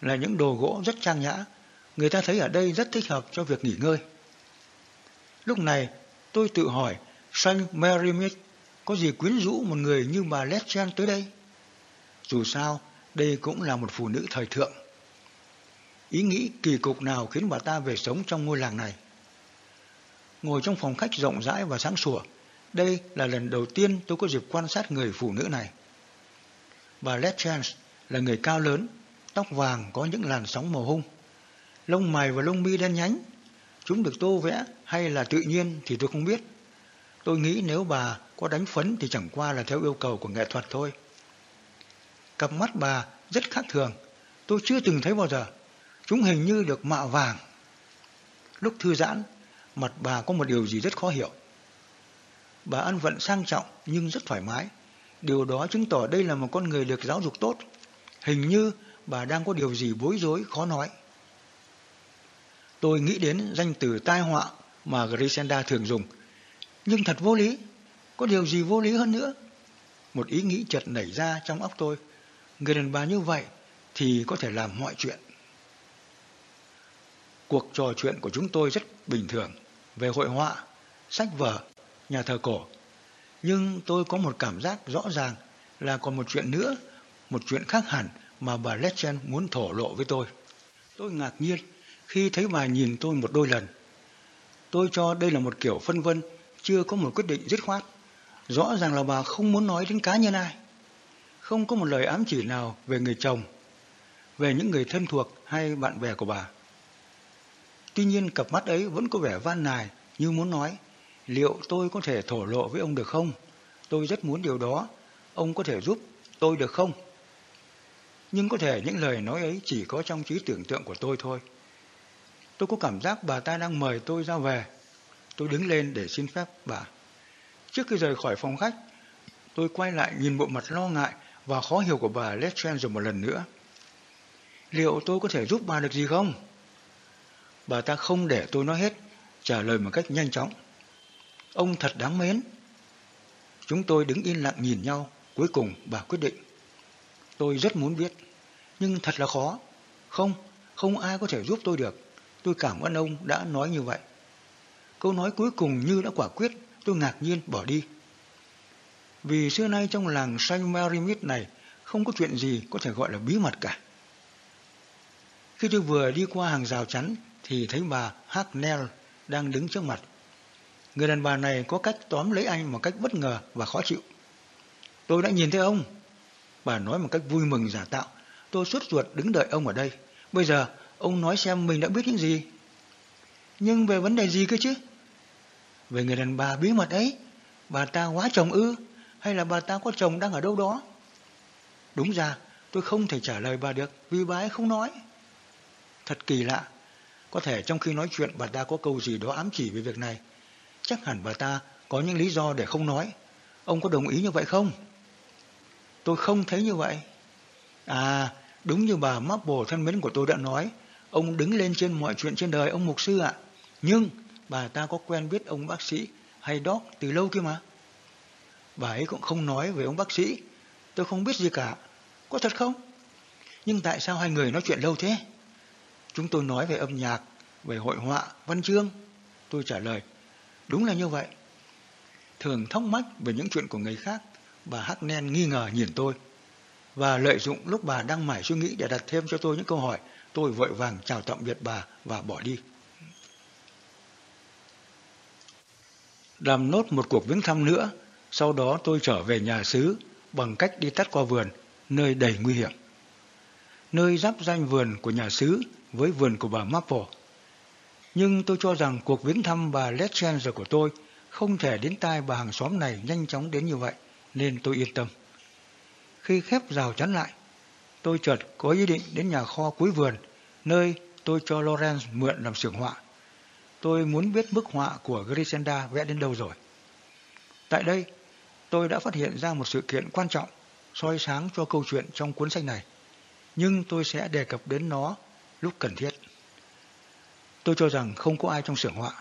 là những đồ gỗ rất trang nhã, người ta thấy ở đây rất thích hợp cho việc nghỉ ngơi. Lúc này tôi tự hỏi Saint Mary có gì quyến rũ một người như bà Letchen tới đây? Dù sao, đây cũng là một phụ nữ thời thượng. Ý nghĩ kỳ cục nào khiến bà ta về sống trong ngôi làng này? Ngồi trong phòng khách rộng rãi và sáng sủa, đây là lần đầu tiên tôi có dịp quan sát người phụ nữ này. Bà Letchen là người cao lớn, tóc vàng có những làn sóng màu hung. Lông mày và lông mi đen nhánh. Chúng được tô vẽ hay là tự nhiên thì tôi không biết. Tôi nghĩ nếu bà có đánh phấn thì chẳng qua là theo yêu cầu của nghệ thuật thôi. Cặp mắt bà rất khác thường. Tôi chưa từng thấy bao giờ. Chúng hình như được mạ vàng. Lúc thư giãn, mặt bà có một điều gì rất khó hiểu. Bà ăn vận sang trọng nhưng rất thoải mái. Điều đó chứng tỏ đây là một con người được giáo dục tốt. Hình như bà đang có điều gì bối rối khó nói. Tôi nghĩ đến danh từ tai họa mà Grisenda thường dùng. Nhưng thật vô lý. Có điều gì vô lý hơn nữa? Một ý nghĩ chợt nảy ra trong óc tôi. Người đàn bà như vậy thì có thể làm mọi chuyện. Cuộc trò chuyện của chúng tôi rất bình thường về hội họa, sách vở nhà thờ cổ. Nhưng tôi có một cảm giác rõ ràng là còn một chuyện nữa, một chuyện khác hẳn mà bà Letchen muốn thổ lộ với tôi. Tôi ngạc nhiên khi thấy bà nhìn tôi một đôi lần. Tôi cho đây là một kiểu phân vân, chưa có một quyết định dứt khoát. Rõ ràng là bà không muốn nói đến cá nhân ai. Không có một lời ám chỉ nào về người chồng, về những người thân thuộc hay bạn bè của bà. Tuy nhiên cặp mắt ấy vẫn có vẻ van nài như muốn nói, liệu tôi có thể thổ lộ với ông được không? Tôi rất muốn điều đó, ông có thể giúp tôi được không? Nhưng có thể những lời nói ấy chỉ có trong trí tưởng tượng của tôi thôi. Tôi có cảm giác bà ta đang mời tôi ra về. Tôi đứng lên để xin phép bà. Trước khi rời khỏi phòng khách, tôi quay lại nhìn bộ mặt lo ngại và khó hiểu của bà Lestrange một lần nữa. Liệu tôi có thể giúp bà được gì không? Bà ta không để tôi nói hết, trả lời một cách nhanh chóng. Ông thật đáng mến. Chúng tôi đứng yên lặng nhìn nhau, cuối cùng bà quyết định. Tôi rất muốn biết, nhưng thật là khó. Không, không ai có thể giúp tôi được. Tôi cảm ơn ông đã nói như vậy. Câu nói cuối cùng như đã quả quyết, tôi ngạc nhiên bỏ đi. Vì xưa nay trong làng Saint Marimit này không có chuyện gì có thể gọi là bí mật cả. Khi tôi vừa đi qua hàng rào chắn thì thấy bà Hacknell đang đứng trước mặt. Người đàn bà này có cách tóm lấy anh một cách bất ngờ và khó chịu. Tôi đã nhìn thấy ông. Bà nói một cách vui mừng giả tạo. Tôi suốt ruột đứng đợi ông ở đây. Bây giờ ông nói xem mình đã biết những gì. Nhưng về vấn đề gì cơ chứ? Về người đàn bà bí mật ấy, bà ta quá chồng ư, hay là bà ta có chồng đang ở đâu đó? Đúng ra, tôi không thể trả lời bà được vì bà ấy không nói. Thật kỳ lạ, có thể trong khi nói chuyện bà ta có câu gì đó ám chỉ về việc này. Chắc hẳn bà ta có những lý do để không nói. Ông có đồng ý như vậy không? Tôi không thấy như vậy. À, đúng như bà Marple thân mến của tôi đã nói, ông đứng lên trên mọi chuyện trên đời ông mục sư ạ. Nhưng bà ta có quen biết ông bác sĩ hay Doc từ lâu kia mà. Bà ấy cũng không nói về ông bác sĩ. Tôi không biết gì cả. Có thật không? Nhưng tại sao hai người nói chuyện lâu thế? Chúng tôi nói về âm nhạc, về hội họa, văn chương. Tôi trả lời, đúng là như vậy. Thường thắc mắc về những chuyện của người khác, bà Hacknen nghi ngờ nhìn tôi. Và lợi dụng lúc bà đang mải suy nghĩ để đặt thêm cho tôi những câu hỏi, tôi vội vàng chào tạm biệt bà và bỏ đi. Làm nốt một cuộc viếng thăm nữa, sau đó tôi trở về nhà xứ bằng cách đi tắt qua vườn, nơi đầy nguy hiểm. Nơi giáp danh vườn của nhà xứ với vườn của bà Maple. Nhưng tôi cho rằng cuộc viếng thăm bà Letchanger của tôi không thể đến tai bà hàng xóm này nhanh chóng đến như vậy, nên tôi yên tâm. Khi khép rào chắn lại, tôi chợt có ý định đến nhà kho cuối vườn, nơi tôi cho Lawrence mượn làm xưởng họa. Tôi muốn biết bức họa của Grishenda vẽ đến đâu rồi. Tại đây, tôi đã phát hiện ra một sự kiện quan trọng, soi sáng cho câu chuyện trong cuốn sách này. Nhưng tôi sẽ đề cập đến nó lúc cần thiết. Tôi cho rằng không có ai trong xưởng họa.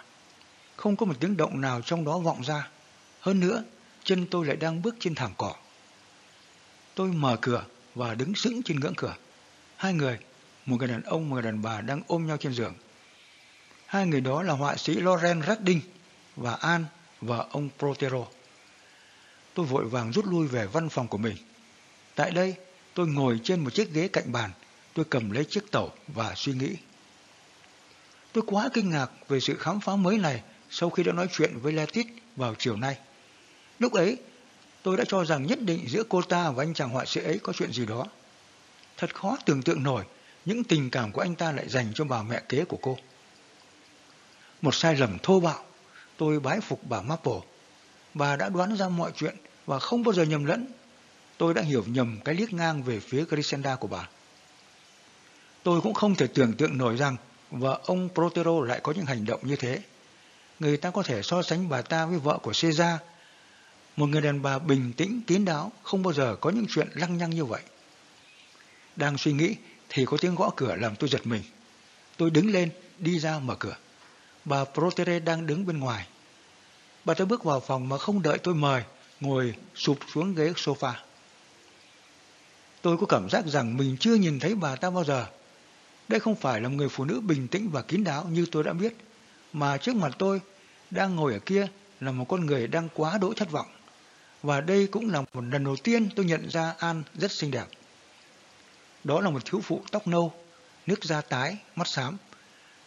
Không có một tiếng động nào trong đó vọng ra. Hơn nữa, chân tôi lại đang bước trên thảm cỏ. Tôi mở cửa và đứng sững trên ngưỡng cửa. Hai người, một người đàn ông và một người đàn bà đang ôm nhau trên giường. Hai người đó là họa sĩ Loren Redding và An và ông Protero. Tôi vội vàng rút lui về văn phòng của mình. Tại đây, tôi ngồi trên một chiếc ghế cạnh bàn Tôi cầm lấy chiếc tẩu và suy nghĩ. Tôi quá kinh ngạc về sự khám phá mới này sau khi đã nói chuyện với Letit vào chiều nay. Lúc ấy, tôi đã cho rằng nhất định giữa cô ta và anh chàng họa sĩ ấy có chuyện gì đó. Thật khó tưởng tượng nổi những tình cảm của anh ta lại dành cho bà mẹ kế của cô. Một sai lầm thô bạo, tôi bái phục bà Maple. Bà đã đoán ra mọi chuyện và không bao giờ nhầm lẫn. Tôi đã hiểu nhầm cái liếc ngang về phía Grisenda của bà. Tôi cũng không thể tưởng tượng nổi rằng vợ ông Protero lại có những hành động như thế. Người ta có thể so sánh bà ta với vợ của Caesar, một người đàn bà bình tĩnh, kín đáo, không bao giờ có những chuyện lăng nhăng như vậy. Đang suy nghĩ thì có tiếng gõ cửa làm tôi giật mình. Tôi đứng lên, đi ra mở cửa. Bà Protere đang đứng bên ngoài. Bà ta bước vào phòng mà không đợi tôi mời, ngồi sụp xuống ghế sofa. Tôi có cảm giác rằng mình chưa nhìn thấy bà ta bao giờ. Đây không phải là một người phụ nữ bình tĩnh và kín đáo như tôi đã biết, mà trước mặt tôi đang ngồi ở kia là một con người đang quá đỗi thất vọng. Và đây cũng là một lần đầu tiên tôi nhận ra An rất xinh đẹp. Đó là một thiếu phụ tóc nâu, nước da tái, mắt xám.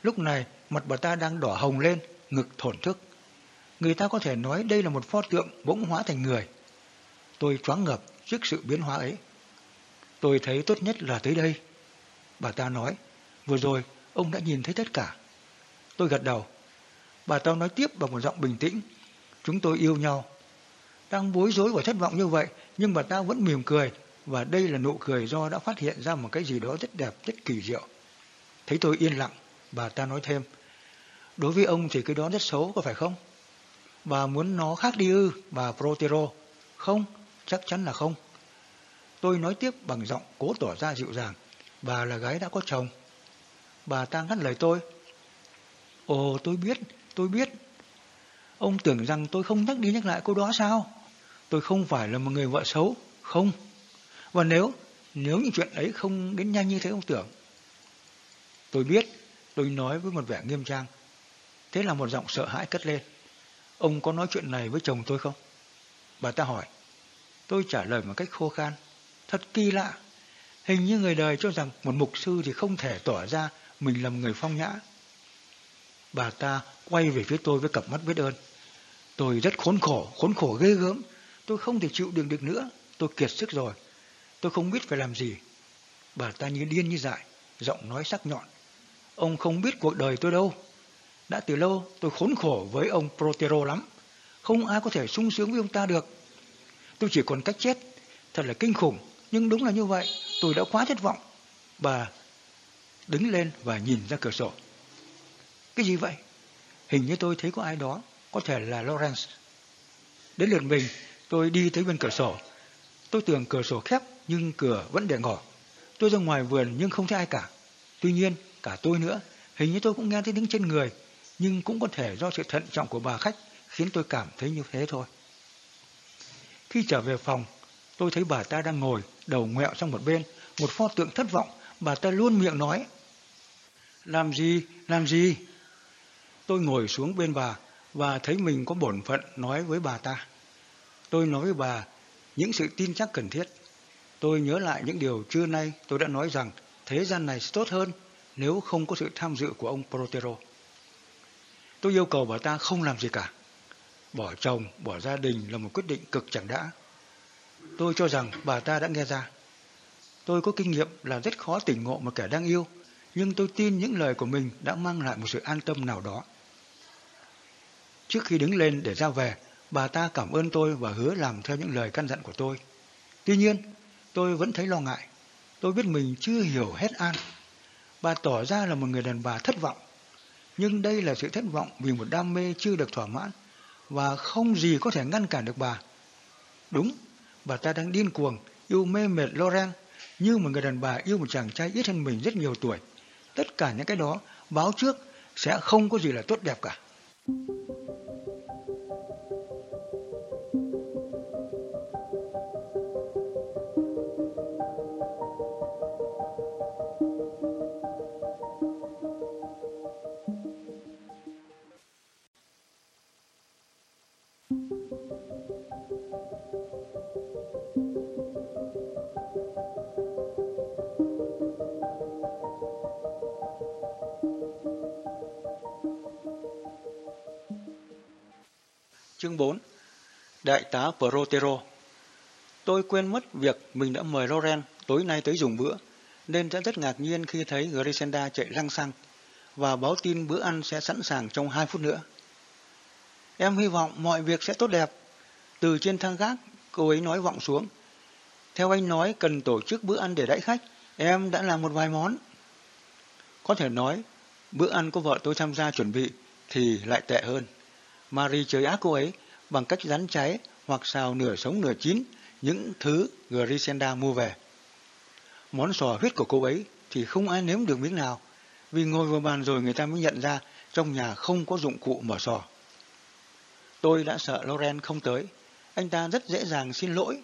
Lúc này, mặt bà ta đang đỏ hồng lên, ngực thổn thức. Người ta có thể nói đây là một pho tượng bỗng hóa thành người. Tôi choáng ngợp trước sự biến hóa ấy. Tôi thấy tốt nhất là tới đây. Bà ta nói, vừa rồi ông đã nhìn thấy tất cả. Tôi gật đầu. Bà ta nói tiếp bằng một giọng bình tĩnh. Chúng tôi yêu nhau. Đang bối rối và thất vọng như vậy, nhưng bà ta vẫn mỉm cười, và đây là nụ cười do đã phát hiện ra một cái gì đó rất đẹp, rất kỳ diệu. Thấy tôi yên lặng, bà ta nói thêm, đối với ông thì cái đó rất xấu, có phải không? Bà muốn nó khác đi ư, bà Protero? Không, chắc chắn là không. Tôi nói tiếp bằng giọng cố tỏ ra dịu dàng, bà là gái đã có chồng. Bà ta ngắt lời tôi. Ồ, tôi biết, tôi biết. Ông tưởng rằng tôi không nhắc đi nhắc lại câu đó sao? Tôi không phải là một người vợ xấu, không. Và nếu, nếu những chuyện ấy không đến nhanh như thế ông tưởng. Tôi biết, tôi nói với một vẻ nghiêm trang. Thế là một giọng sợ hãi cất lên. Ông có nói chuyện này với chồng tôi không? Bà ta hỏi. Tôi trả lời một cách khô khan. Thật kỳ lạ. Hình như người đời cho rằng một mục sư thì không thể tỏ ra mình là một người phong nhã. Bà ta quay về phía tôi với cặp mắt biết ơn. Tôi rất khốn khổ, khốn khổ ghê gớm. Tôi không thể chịu đựng được nữa. Tôi kiệt sức rồi. Tôi không biết phải làm gì. Bà ta như điên như dại, giọng nói sắc nhọn. Ông không biết cuộc đời tôi đâu. Đã từ lâu tôi khốn khổ với ông Protero lắm. Không ai có thể sung sướng với ông ta được. Tôi chỉ còn cách chết. Thật là kinh khủng. Nhưng đúng là như vậy. Tôi đã quá thất vọng. Bà đứng lên và nhìn ra cửa sổ. Cái gì vậy? Hình như tôi thấy có ai đó. Có thể là Lawrence. Đến lượt mình, tôi đi tới bên cửa sổ. Tôi tưởng cửa sổ khép nhưng cửa vẫn để ngỏ. Tôi ra ngoài vườn nhưng không thấy ai cả. Tuy nhiên, cả tôi nữa, hình như tôi cũng nghe thấy tiếng chân người, nhưng cũng có thể do sự thận trọng của bà khách khiến tôi cảm thấy như thế thôi. Khi trở về phòng, tôi thấy bà ta đang ngồi, đầu ngẹo sang một bên, một pho tượng thất vọng, bà ta luôn miệng nói. Làm gì, làm gì? Tôi ngồi xuống bên bà và thấy mình có bổn phận nói với bà ta. Tôi nói với bà những sự tin chắc cần thiết. Tôi nhớ lại những điều trưa nay tôi đã nói rằng thế gian này sẽ tốt hơn nếu không có sự tham dự của ông Protero. Tôi yêu cầu bà ta không làm gì cả. Bỏ chồng, bỏ gia đình là một quyết định cực chẳng đã. Tôi cho rằng bà ta đã nghe ra. Tôi có kinh nghiệm là rất khó tỉnh ngộ một kẻ đang yêu, nhưng tôi tin những lời của mình đã mang lại một sự an tâm nào đó. Trước khi đứng lên để ra về, bà ta cảm ơn tôi và hứa làm theo những lời căn dặn của tôi. Tuy nhiên, tôi vẫn thấy lo ngại. Tôi biết mình chưa hiểu hết an. Bà tỏ ra là một người đàn bà thất vọng. Nhưng đây là sự thất vọng vì một đam mê chưa được thỏa mãn và không gì có thể ngăn cản được bà. Đúng, bà ta đang điên cuồng, yêu mê mệt Loren như một người đàn bà yêu một chàng trai ít hơn mình rất nhiều tuổi. Tất cả những cái đó báo trước sẽ không có gì là tốt đẹp cả. Chương 4 Đại tá Protero Tôi quên mất việc mình đã mời Loren tối nay tới dùng bữa, nên đã rất ngạc nhiên khi thấy Grisenda chạy răng xăng và báo tin bữa ăn sẽ sẵn sàng trong 2 phút nữa. Em hy vọng mọi việc sẽ tốt đẹp. Từ trên thang gác, cô ấy nói vọng xuống. Theo anh nói cần tổ chức bữa ăn để đãi khách, em đã làm một vài món. Có thể nói, bữa ăn có vợ tôi tham gia chuẩn bị thì lại tệ hơn. Marie chơi ác cô ấy bằng cách rắn cháy hoặc xào nửa sống nửa chín những thứ Grisenda mua về. Món sò huyết của cô ấy thì không ai nếm được miếng nào, vì ngồi vào bàn rồi người ta mới nhận ra trong nhà không có dụng cụ mở sò. Tôi đã sợ Loren không tới, anh ta rất dễ dàng xin lỗi,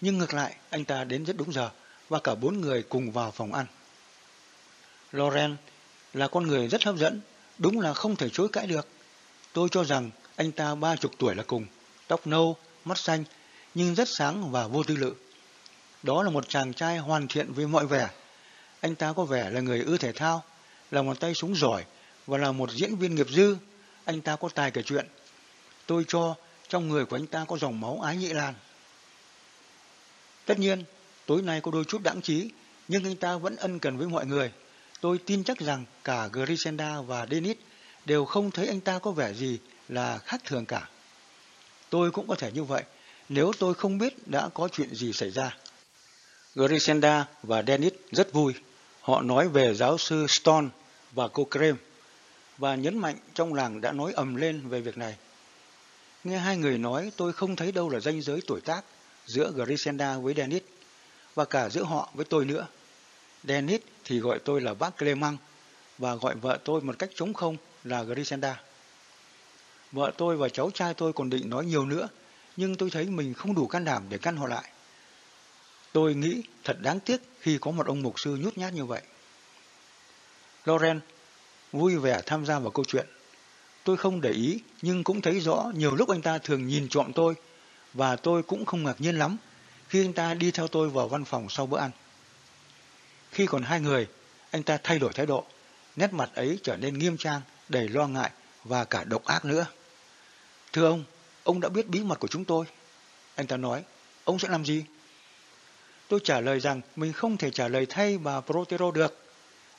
nhưng ngược lại anh ta đến rất đúng giờ và cả bốn người cùng vào phòng ăn. Loren là con người rất hấp dẫn, đúng là không thể chối cãi được. Tôi cho rằng anh ta ba chục tuổi là cùng, tóc nâu, mắt xanh, nhưng rất sáng và vô tư lự. Đó là một chàng trai hoàn thiện với mọi vẻ. Anh ta có vẻ là người ưa thể thao, là một tay súng giỏi và là một diễn viên nghiệp dư. Anh ta có tài kể chuyện. Tôi cho trong người của anh ta có dòng máu ái nhị lan. Tất nhiên, tối nay có đôi chút đãng trí, nhưng anh ta vẫn ân cần với mọi người. Tôi tin chắc rằng cả Grisenda và Dennis đều không thấy anh ta có vẻ gì là khác thường cả. Tôi cũng có thể như vậy, nếu tôi không biết đã có chuyện gì xảy ra. Grisenda và Dennis rất vui. Họ nói về giáo sư Stone và cô Krem và nhấn mạnh trong làng đã nói ầm lên về việc này. Nghe hai người nói tôi không thấy đâu là ranh giới tuổi tác giữa Grisenda với Dennis và cả giữa họ với tôi nữa. Dennis thì gọi tôi là bác Clemang và gọi vợ tôi một cách trống không là Grisenda. Vợ tôi và cháu trai tôi còn định nói nhiều nữa, nhưng tôi thấy mình không đủ can đảm để căn họ lại. Tôi nghĩ thật đáng tiếc khi có một ông mục sư nhút nhát như vậy. Loren vui vẻ tham gia vào câu chuyện. Tôi không để ý, nhưng cũng thấy rõ nhiều lúc anh ta thường nhìn trộm tôi, và tôi cũng không ngạc nhiên lắm khi anh ta đi theo tôi vào văn phòng sau bữa ăn. Khi còn hai người, anh ta thay đổi thái độ, nét mặt ấy trở nên nghiêm trang, đầy lo ngại và cả độc ác nữa. Thưa ông, ông đã biết bí mật của chúng tôi. Anh ta nói, ông sẽ làm gì? Tôi trả lời rằng mình không thể trả lời thay bà Protero được.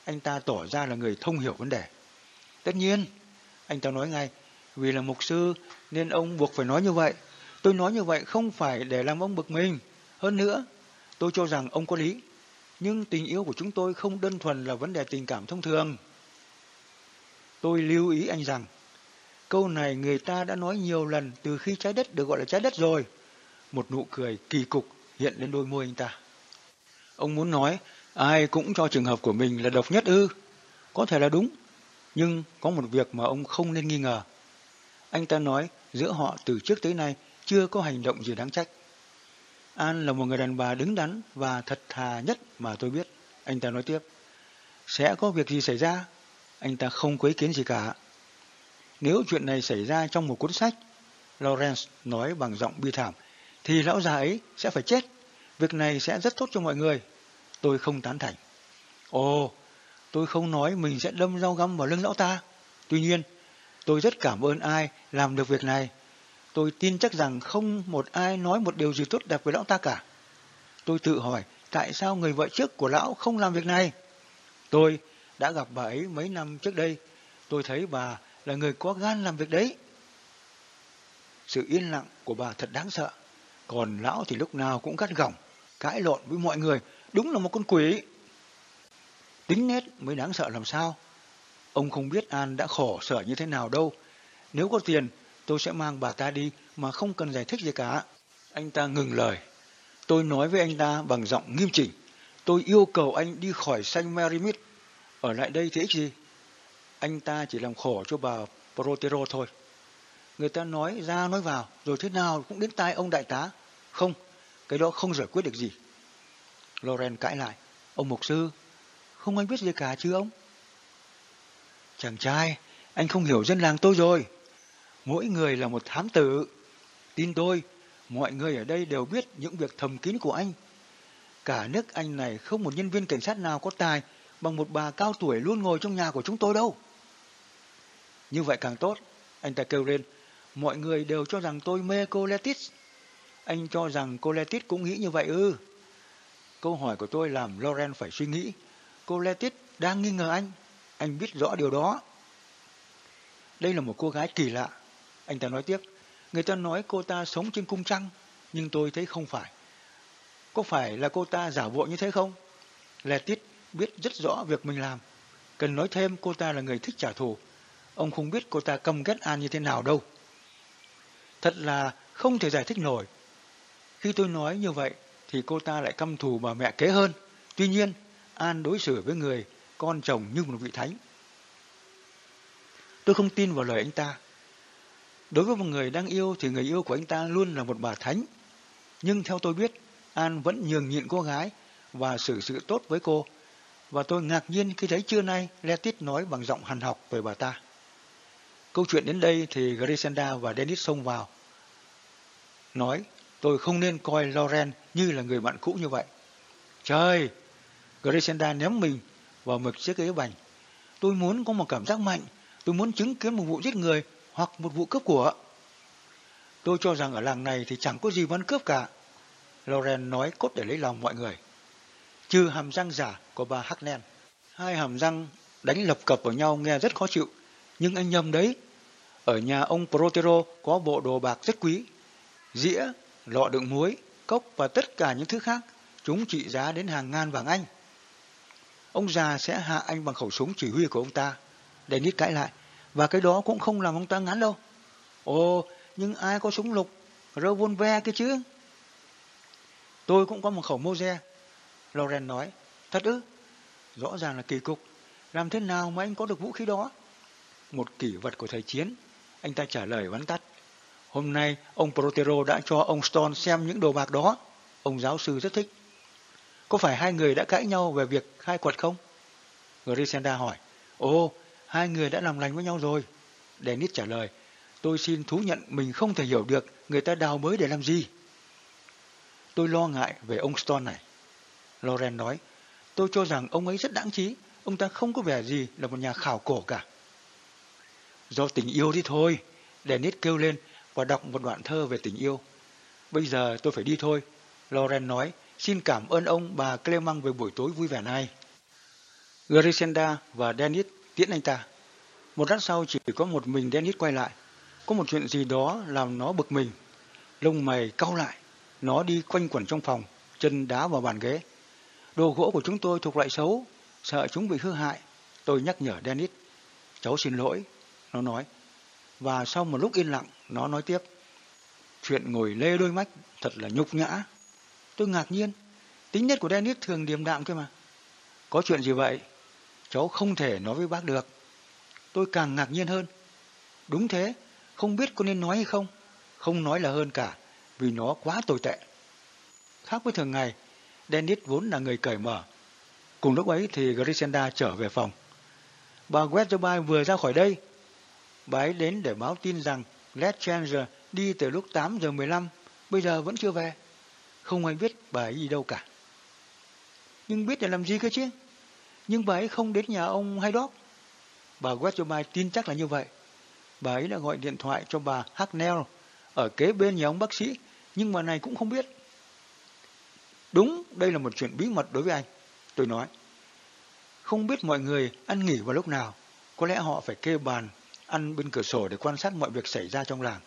Anh ta tỏ ra là người thông hiểu vấn đề. Tất nhiên, anh ta nói ngay, vì là mục sư nên ông buộc phải nói như vậy. Tôi nói như vậy không phải để làm ông bực mình. Hơn nữa, tôi cho rằng ông có lý. Nhưng tình yêu của chúng tôi không đơn thuần là vấn đề tình cảm thông thường. Tôi lưu ý anh rằng, câu này người ta đã nói nhiều lần từ khi trái đất được gọi là trái đất rồi. Một nụ cười kỳ cục hiện lên đôi môi anh ta. Ông muốn nói, ai cũng cho trường hợp của mình là độc nhất ư. Có thể là đúng, nhưng có một việc mà ông không nên nghi ngờ. Anh ta nói giữa họ từ trước tới nay chưa có hành động gì đáng trách. An là một người đàn bà đứng đắn và thật thà nhất mà tôi biết. Anh ta nói tiếp. Sẽ có việc gì xảy ra? Anh ta không quấy kiến gì cả. Nếu chuyện này xảy ra trong một cuốn sách, Lawrence nói bằng giọng bi thảm, thì lão già ấy sẽ phải chết. Việc này sẽ rất tốt cho mọi người. Tôi không tán thành. Ồ, tôi không nói mình sẽ đâm dao găm vào lưng lão ta. Tuy nhiên, tôi rất cảm ơn ai làm được việc này. Tôi tin chắc rằng không một ai nói một điều gì tốt đẹp với lão ta cả. Tôi tự hỏi tại sao người vợ trước của lão không làm việc này. Tôi đã gặp bà ấy mấy năm trước đây. Tôi thấy bà là người có gan làm việc đấy. Sự yên lặng của bà thật đáng sợ. Còn lão thì lúc nào cũng gắt gỏng, cãi lộn với mọi người. Đúng là một con quỷ. Tính nết mới đáng sợ làm sao. Ông không biết An đã khổ sở như thế nào đâu. Nếu có tiền, tôi sẽ mang bà ta đi mà không cần giải thích gì cả. Anh ta ngừng lời. Tôi nói với anh ta bằng giọng nghiêm chỉnh. Tôi yêu cầu anh đi khỏi Saint Mary ở lại đây thì ích gì? Anh ta chỉ làm khổ cho bà Protero thôi. Người ta nói ra nói vào, rồi thế nào cũng đến tai ông đại tá. Không, cái đó không giải quyết được gì. Loren cãi lại. Ông mục sư, không anh biết gì cả chứ ông? Chàng trai, anh không hiểu dân làng tôi rồi. Mỗi người là một thám tử. Tin tôi, mọi người ở đây đều biết những việc thầm kín của anh. Cả nước Anh này không một nhân viên cảnh sát nào có tài bằng một bà cao tuổi luôn ngồi trong nhà của chúng tôi đâu. Như vậy càng tốt, anh ta kêu lên. Mọi người đều cho rằng tôi mê cô Letis. Anh cho rằng cô Letis cũng nghĩ như vậy ư. Câu hỏi của tôi làm Loren phải suy nghĩ. Cô Letis đang nghi ngờ anh. Anh biết rõ điều đó. Đây là một cô gái kỳ lạ. Anh ta nói tiếp. Người ta nói cô ta sống trên cung trăng. Nhưng tôi thấy không phải. Có phải là cô ta giả bộ như thế không? Letis biết rất rõ việc mình làm. Cần nói thêm cô ta là người thích trả thù. Ông không biết cô ta căm ghét An như thế nào đâu. Thật là không thể giải thích nổi. Khi tôi nói như vậy thì cô ta lại căm thù bà mẹ kế hơn. Tuy nhiên, An đối xử với người con chồng như một vị thánh. Tôi không tin vào lời anh ta. Đối với một người đang yêu thì người yêu của anh ta luôn là một bà thánh. Nhưng theo tôi biết, An vẫn nhường nhịn cô gái và xử sự tốt với cô. Và tôi ngạc nhiên khi thấy trưa nay Letit nói bằng giọng hằn học về bà ta. Câu chuyện đến đây thì Grisenda và Dennis xông vào. Nói, tôi không nên coi Loren như là người bạn cũ như vậy. Trời, Griselda ném mình vào một chiếc ghế bành. Tôi muốn có một cảm giác mạnh. Tôi muốn chứng kiến một vụ giết người hoặc một vụ cướp của. Tôi cho rằng ở làng này thì chẳng có gì bắn cướp cả. Loren nói cốt để lấy lòng mọi người. Trừ hàm răng giả của bà Hacknen. Hai hàm răng đánh lập cập vào nhau nghe rất khó chịu. Nhưng anh nhầm đấy. Ở nhà ông Protero có bộ đồ bạc rất quý. Dĩa, lọ đựng muối, cốc và tất cả những thứ khác. Chúng trị giá đến hàng ngàn vàng Anh. Ông già sẽ hạ anh bằng khẩu súng chỉ huy của ông ta. Dennis cãi lại. Và cái đó cũng không làm ông ta ngán đâu. Ồ, nhưng ai có súng lục, revolver kia chứ? Tôi cũng có một khẩu Moser. Loren nói. Thật ư? Rõ ràng là kỳ cục. Làm thế nào mà anh có được vũ khí đó? Một kỷ vật của thời chiến. Anh ta trả lời vắn tắt. Hôm nay, ông Protero đã cho ông Stone xem những đồ bạc đó. Ông giáo sư rất thích. Có phải hai người đã cãi nhau về việc khai quật không? Grisenda hỏi. Ồ, hai người đã làm lành với nhau rồi. Dennis trả lời. Tôi xin thú nhận mình không thể hiểu được người ta đào mới để làm gì. Tôi lo ngại về ông Stone này. Loren nói. Tôi cho rằng ông ấy rất đáng trí. Ông ta không có vẻ gì là một nhà khảo cổ cả. Do tình yêu đi thôi. Dennis kêu lên và đọc một đoạn thơ về tình yêu. Bây giờ tôi phải đi thôi. Loren nói Xin cảm ơn ông bà Clemang về buổi tối vui vẻ này. Grisenda và Dennis tiễn anh ta. Một lát sau chỉ có một mình Dennis quay lại. Có một chuyện gì đó làm nó bực mình. Lông mày cau lại. Nó đi quanh quẩn trong phòng, chân đá vào bàn ghế. Đồ gỗ của chúng tôi thuộc loại xấu, sợ chúng bị hư hại. Tôi nhắc nhở Dennis. Cháu xin lỗi, nó nói. Và sau một lúc yên lặng, nó nói tiếp. Chuyện ngồi lê đôi mắt thật là nhục nhã. Tôi ngạc nhiên. Tính nhất của Dennis thường điềm đạm cơ mà. Có chuyện gì vậy? Cháu không thể nói với bác được. Tôi càng ngạc nhiên hơn. Đúng thế, không biết có nên nói hay không. Không nói là hơn cả, vì nó quá tồi tệ. Khác với thường ngày, Dennis vốn là người cởi mở. Cùng lúc ấy thì Grisenda trở về phòng. Bà Westerby vừa ra khỏi đây. Bà ấy đến để báo tin rằng Led Changer đi từ lúc 8 giờ 15, bây giờ vẫn chưa về không ai biết bà ấy đi đâu cả. Nhưng biết để làm gì cơ chứ? Nhưng bà ấy không đến nhà ông Haydock. Bà Westerby tin chắc là như vậy. Bà ấy đã gọi điện thoại cho bà Hacknell ở kế bên nhà ông bác sĩ, nhưng mà này cũng không biết. Đúng, đây là một chuyện bí mật đối với anh. Tôi nói. Không biết mọi người ăn nghỉ vào lúc nào. Có lẽ họ phải kê bàn, ăn bên cửa sổ để quan sát mọi việc xảy ra trong làng.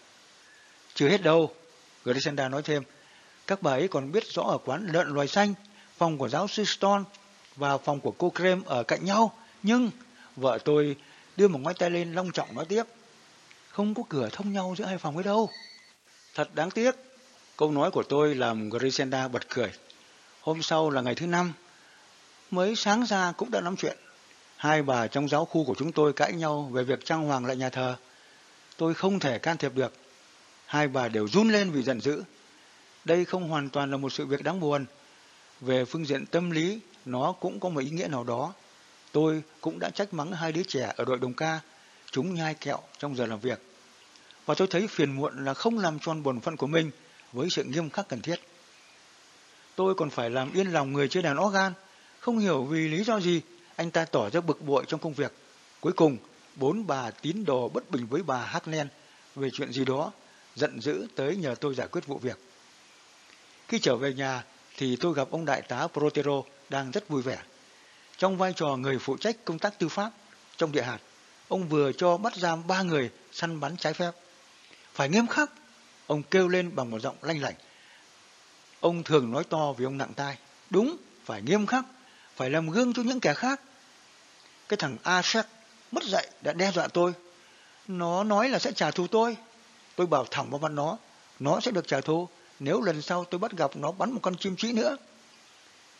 Chưa hết đâu, Grisenda nói thêm. Các bà ấy còn biết rõ ở quán lợn loài xanh, phòng của giáo sư Stone và phòng của cô Krem ở cạnh nhau. Nhưng vợ tôi đưa một ngón tay lên long trọng nói tiếp. Không có cửa thông nhau giữa hai phòng ấy đâu. Thật đáng tiếc. Câu nói của tôi làm Grisenda bật cười. Hôm sau là ngày thứ năm. Mới sáng ra cũng đã nắm chuyện. Hai bà trong giáo khu của chúng tôi cãi nhau về việc trang hoàng lại nhà thờ. Tôi không thể can thiệp được. Hai bà đều run lên vì giận dữ. Đây không hoàn toàn là một sự việc đáng buồn. Về phương diện tâm lý, nó cũng có một ý nghĩa nào đó. Tôi cũng đã trách mắng hai đứa trẻ ở đội đồng ca, chúng nhai kẹo trong giờ làm việc. Và tôi thấy phiền muộn là không làm tròn bổn phận của mình với sự nghiêm khắc cần thiết. Tôi còn phải làm yên lòng người chưa đàn organ, không hiểu vì lý do gì anh ta tỏ ra bực bội trong công việc. Cuối cùng, bốn bà tín đồ bất bình với bà Hacklen về chuyện gì đó, giận dữ tới nhờ tôi giải quyết vụ việc. Khi trở về nhà thì tôi gặp ông đại tá Protero đang rất vui vẻ. Trong vai trò người phụ trách công tác tư pháp trong địa hạt, ông vừa cho bắt giam ba người săn bắn trái phép. Phải nghiêm khắc, ông kêu lên bằng một giọng lanh lảnh. Ông thường nói to vì ông nặng tai. Đúng, phải nghiêm khắc, phải làm gương cho những kẻ khác. Cái thằng Asek mất dạy đã đe dọa tôi. Nó nói là sẽ trả thù tôi. Tôi bảo thẳng vào mặt nó, nó sẽ được trả thù nếu lần sau tôi bắt gặp nó bắn một con chim trĩ nữa.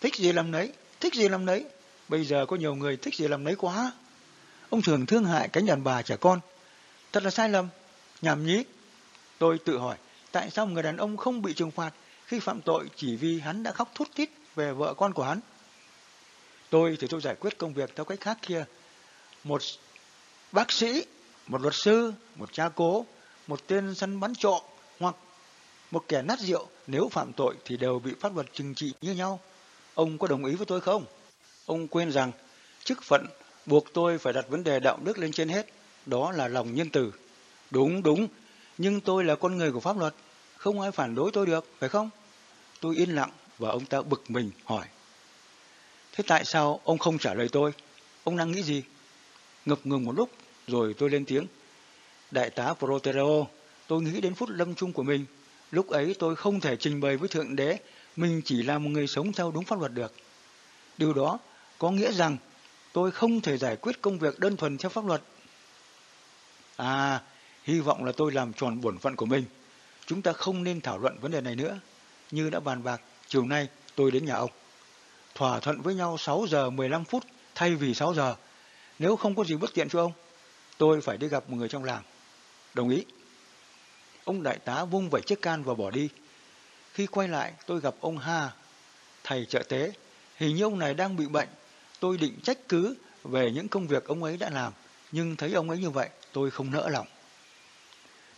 Thích gì làm nấy, thích gì làm nấy. Bây giờ có nhiều người thích gì làm nấy quá. Ông thường thương hại cánh đàn bà trẻ con. Thật là sai lầm. Nhảm nhí. Tôi tự hỏi, tại sao người đàn ông không bị trừng phạt khi phạm tội chỉ vì hắn đã khóc thút thít về vợ con của hắn? Tôi thì tôi giải quyết công việc theo cách khác kia. Một bác sĩ, một luật sư, một cha cố, một tên săn bắn trộm hoặc một kẻ nát rượu nếu phạm tội thì đều bị pháp luật trừng trị như nhau. Ông có đồng ý với tôi không? Ông quên rằng chức phận buộc tôi phải đặt vấn đề đạo đức lên trên hết, đó là lòng nhân từ. Đúng, đúng, nhưng tôi là con người của pháp luật, không ai phản đối tôi được, phải không? Tôi yên lặng và ông ta bực mình hỏi. Thế tại sao ông không trả lời tôi? Ông đang nghĩ gì? Ngập ngừng một lúc, rồi tôi lên tiếng. Đại tá Protero, tôi nghĩ đến phút lâm chung của mình. Lúc ấy tôi không thể trình bày với Thượng Đế, mình chỉ là một người sống theo đúng pháp luật được. Điều đó có nghĩa rằng tôi không thể giải quyết công việc đơn thuần theo pháp luật. À, hy vọng là tôi làm tròn bổn phận của mình. Chúng ta không nên thảo luận vấn đề này nữa. Như đã bàn bạc, chiều nay tôi đến nhà ông. Thỏa thuận với nhau 6 giờ 15 phút thay vì 6 giờ. Nếu không có gì bất tiện cho ông, tôi phải đi gặp một người trong làng. Đồng ý. Ông đại tá vung vẩy chiếc can và bỏ đi. Khi quay lại, tôi gặp ông Ha, thầy trợ tế. Hình như ông này đang bị bệnh. Tôi định trách cứ về những công việc ông ấy đã làm, nhưng thấy ông ấy như vậy, tôi không nỡ lòng.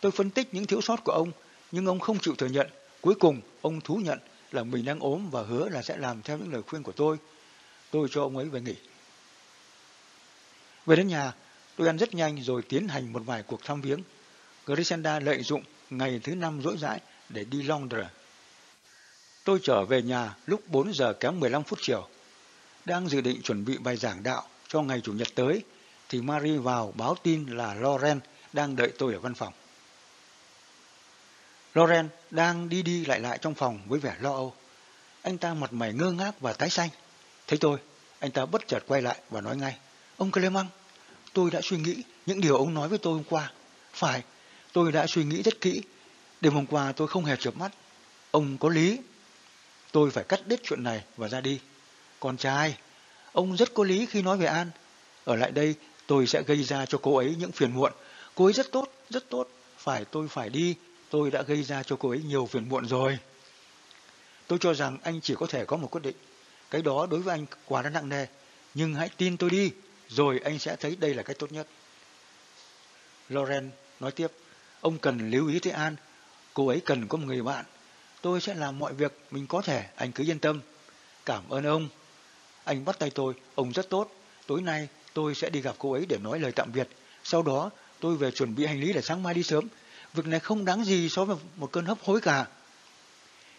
Tôi phân tích những thiếu sót của ông, nhưng ông không chịu thừa nhận. Cuối cùng, ông thú nhận là mình đang ốm và hứa là sẽ làm theo những lời khuyên của tôi. Tôi cho ông ấy về nghỉ. Về đến nhà, tôi ăn rất nhanh rồi tiến hành một vài cuộc thăm viếng. Grisenda lợi dụng ngày thứ năm rỗi rãi để đi Londres. Tôi trở về nhà lúc 4 giờ kém 15 phút chiều. Đang dự định chuẩn bị bài giảng đạo cho ngày Chủ nhật tới, thì Marie vào báo tin là Loren đang đợi tôi ở văn phòng. Loren đang đi đi lại lại trong phòng với vẻ lo âu. Anh ta mặt mày ngơ ngác và tái xanh. Thấy tôi, anh ta bất chợt quay lại và nói ngay. Ông Clemang, tôi đã suy nghĩ những điều ông nói với tôi hôm qua. Phải, tôi đã suy nghĩ rất kỹ. Đêm hôm qua tôi không hề chợp mắt. Ông có lý. Tôi phải cắt đứt chuyện này và ra đi. Con trai, ông rất có lý khi nói về An. Ở lại đây tôi sẽ gây ra cho cô ấy những phiền muộn. Cô ấy rất tốt, rất tốt. Phải tôi phải đi tôi đã gây ra cho cô ấy nhiều phiền muộn rồi. Tôi cho rằng anh chỉ có thể có một quyết định. Cái đó đối với anh quá đã nặng nề. Nhưng hãy tin tôi đi, rồi anh sẽ thấy đây là cách tốt nhất. Loren nói tiếp, ông cần lưu ý tới An. Cô ấy cần có một người bạn. Tôi sẽ làm mọi việc mình có thể, anh cứ yên tâm. Cảm ơn ông. Anh bắt tay tôi, ông rất tốt. Tối nay tôi sẽ đi gặp cô ấy để nói lời tạm biệt. Sau đó tôi về chuẩn bị hành lý để sáng mai đi sớm. Việc này không đáng gì so với một cơn hấp hối cả.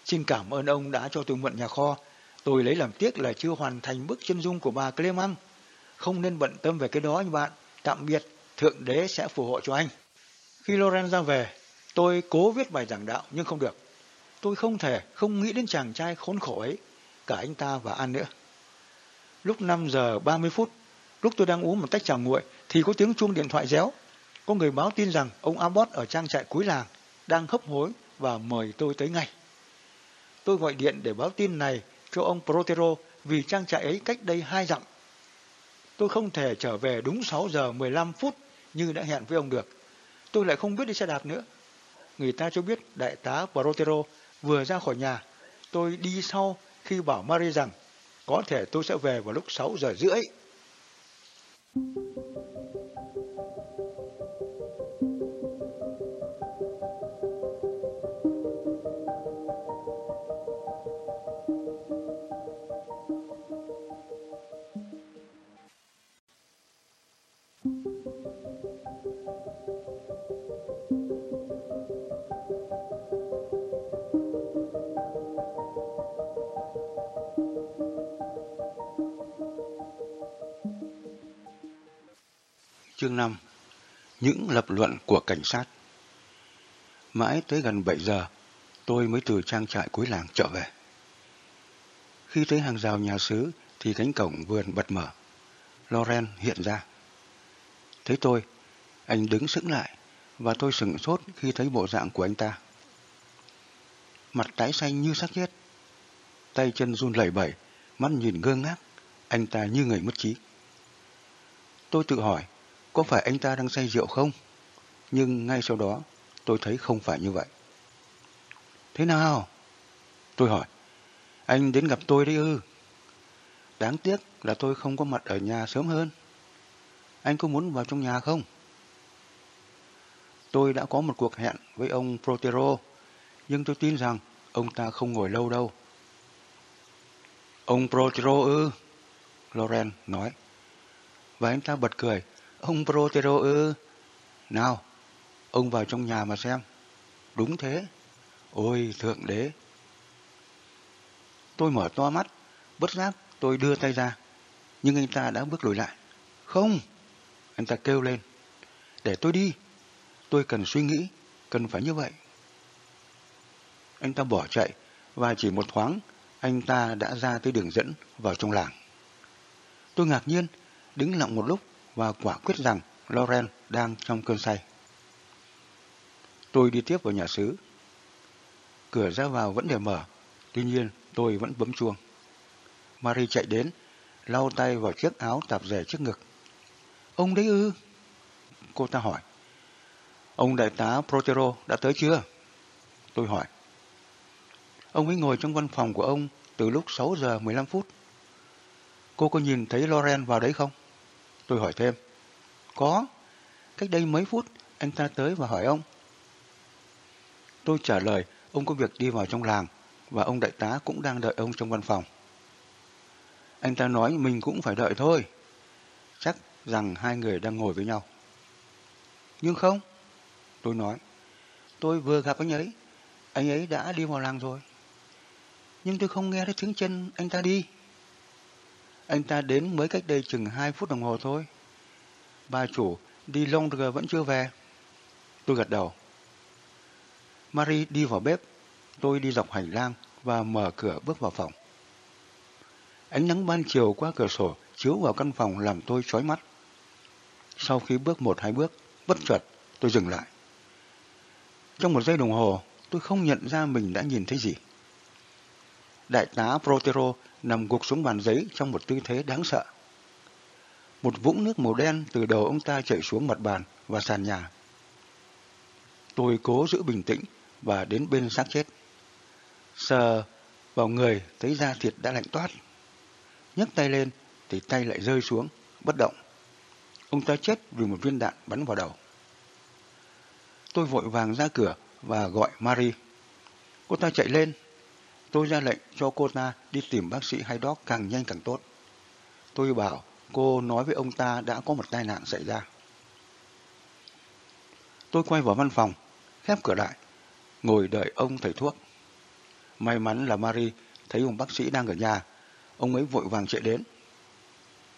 Xin cảm ơn ông đã cho tôi mượn nhà kho. Tôi lấy làm tiếc là chưa hoàn thành bức chân dung của bà Clemang. Không nên bận tâm về cái đó anh bạn. Tạm biệt, Thượng Đế sẽ phù hộ cho anh. Khi Loren ra về, tôi cố viết bài giảng đạo nhưng không được. Tôi không thể không nghĩ đến chàng trai khốn khổ ấy, cả anh ta và An nữa. Lúc 5 giờ 30 phút, lúc tôi đang uống một tách trà nguội thì có tiếng chuông điện thoại réo. Có người báo tin rằng ông Abbott ở trang trại cuối làng đang hấp hối và mời tôi tới ngay. Tôi gọi điện để báo tin này cho ông Protero vì trang trại ấy cách đây hai dặm. Tôi không thể trở về đúng 6 giờ 15 phút như đã hẹn với ông được. Tôi lại không biết đi xe đạp nữa. Người ta cho biết đại tá Protero vừa ra khỏi nhà. Tôi đi sau khi bảo Marie rằng có thể tôi sẽ về vào lúc 6 giờ rưỡi. Chương Những lập luận của cảnh sát Mãi tới gần 7 giờ, tôi mới từ trang trại cuối làng trở về. Khi tới hàng rào nhà xứ thì cánh cổng vườn bật mở. Loren hiện ra. Thấy tôi, anh đứng sững lại và tôi sửng sốt khi thấy bộ dạng của anh ta. Mặt tái xanh như xác chết. Tay chân run lẩy bẩy, mắt nhìn ngơ ngác. Anh ta như người mất trí. Tôi tự hỏi, có phải anh ta đang say rượu không? Nhưng ngay sau đó, tôi thấy không phải như vậy. Thế nào? Tôi hỏi. Anh đến gặp tôi đấy ư? Đáng tiếc là tôi không có mặt ở nhà sớm hơn. Anh có muốn vào trong nhà không? Tôi đã có một cuộc hẹn với ông Protero, nhưng tôi tin rằng ông ta không ngồi lâu đâu. Ông Protero ư? Loren nói. Và anh ta bật cười. Ông Protero ư? Nào, ông vào trong nhà mà xem. Đúng thế. Ôi, thượng đế. Tôi mở to mắt, bất giác tôi đưa tay ra. Nhưng anh ta đã bước lùi lại. Không! Anh ta kêu lên. Để tôi đi. Tôi cần suy nghĩ, cần phải như vậy. Anh ta bỏ chạy và chỉ một thoáng anh ta đã ra tới đường dẫn vào trong làng. Tôi ngạc nhiên, đứng lặng một lúc và quả quyết rằng Loren đang trong cơn say. Tôi đi tiếp vào nhà xứ. Cửa ra vào vẫn để mở, tuy nhiên tôi vẫn bấm chuông. Marie chạy đến, lau tay vào chiếc áo tạp dề trước ngực. Ông đấy ư? Cô ta hỏi. Ông đại tá Protero đã tới chưa? Tôi hỏi. Ông ấy ngồi trong văn phòng của ông từ lúc 6 giờ 15 phút. Cô có nhìn thấy Loren vào đấy không? Tôi hỏi thêm. Có. Cách đây mấy phút anh ta tới và hỏi ông. Tôi trả lời ông có việc đi vào trong làng và ông đại tá cũng đang đợi ông trong văn phòng. Anh ta nói mình cũng phải đợi thôi. Chắc rằng hai người đang ngồi với nhau. Nhưng không, tôi nói. Tôi vừa gặp anh ấy, anh ấy đã đi vào làng rồi. Nhưng tôi không nghe thấy tiếng chân anh ta đi. Anh ta đến mới cách đây chừng hai phút đồng hồ thôi. Bà chủ đi Londres vẫn chưa về. Tôi gật đầu. Marie đi vào bếp. Tôi đi dọc hành lang và mở cửa bước vào phòng. Ánh nắng ban chiều qua cửa sổ chiếu vào căn phòng làm tôi chói mắt. Sau khi bước một hai bước, bất chợt, tôi dừng lại. Trong một giây đồng hồ, tôi không nhận ra mình đã nhìn thấy gì. Đại tá Protero nằm gục xuống bàn giấy trong một tư thế đáng sợ. Một vũng nước màu đen từ đầu ông ta chảy xuống mặt bàn và sàn nhà. Tôi cố giữ bình tĩnh và đến bên xác chết. Sờ vào người thấy da thịt đã lạnh toát. nhấc tay lên thì tay lại rơi xuống, bất động. Ông ta chết vì một viên đạn bắn vào đầu. Tôi vội vàng ra cửa và gọi Marie. Cô ta chạy lên. Tôi ra lệnh cho cô ta đi tìm bác sĩ hay đóc càng nhanh càng tốt. Tôi bảo cô nói với ông ta đã có một tai nạn xảy ra. Tôi quay vào văn phòng, khép cửa lại, ngồi đợi ông thầy thuốc. May mắn là Marie thấy ông bác sĩ đang ở nhà, ông ấy vội vàng chạy đến.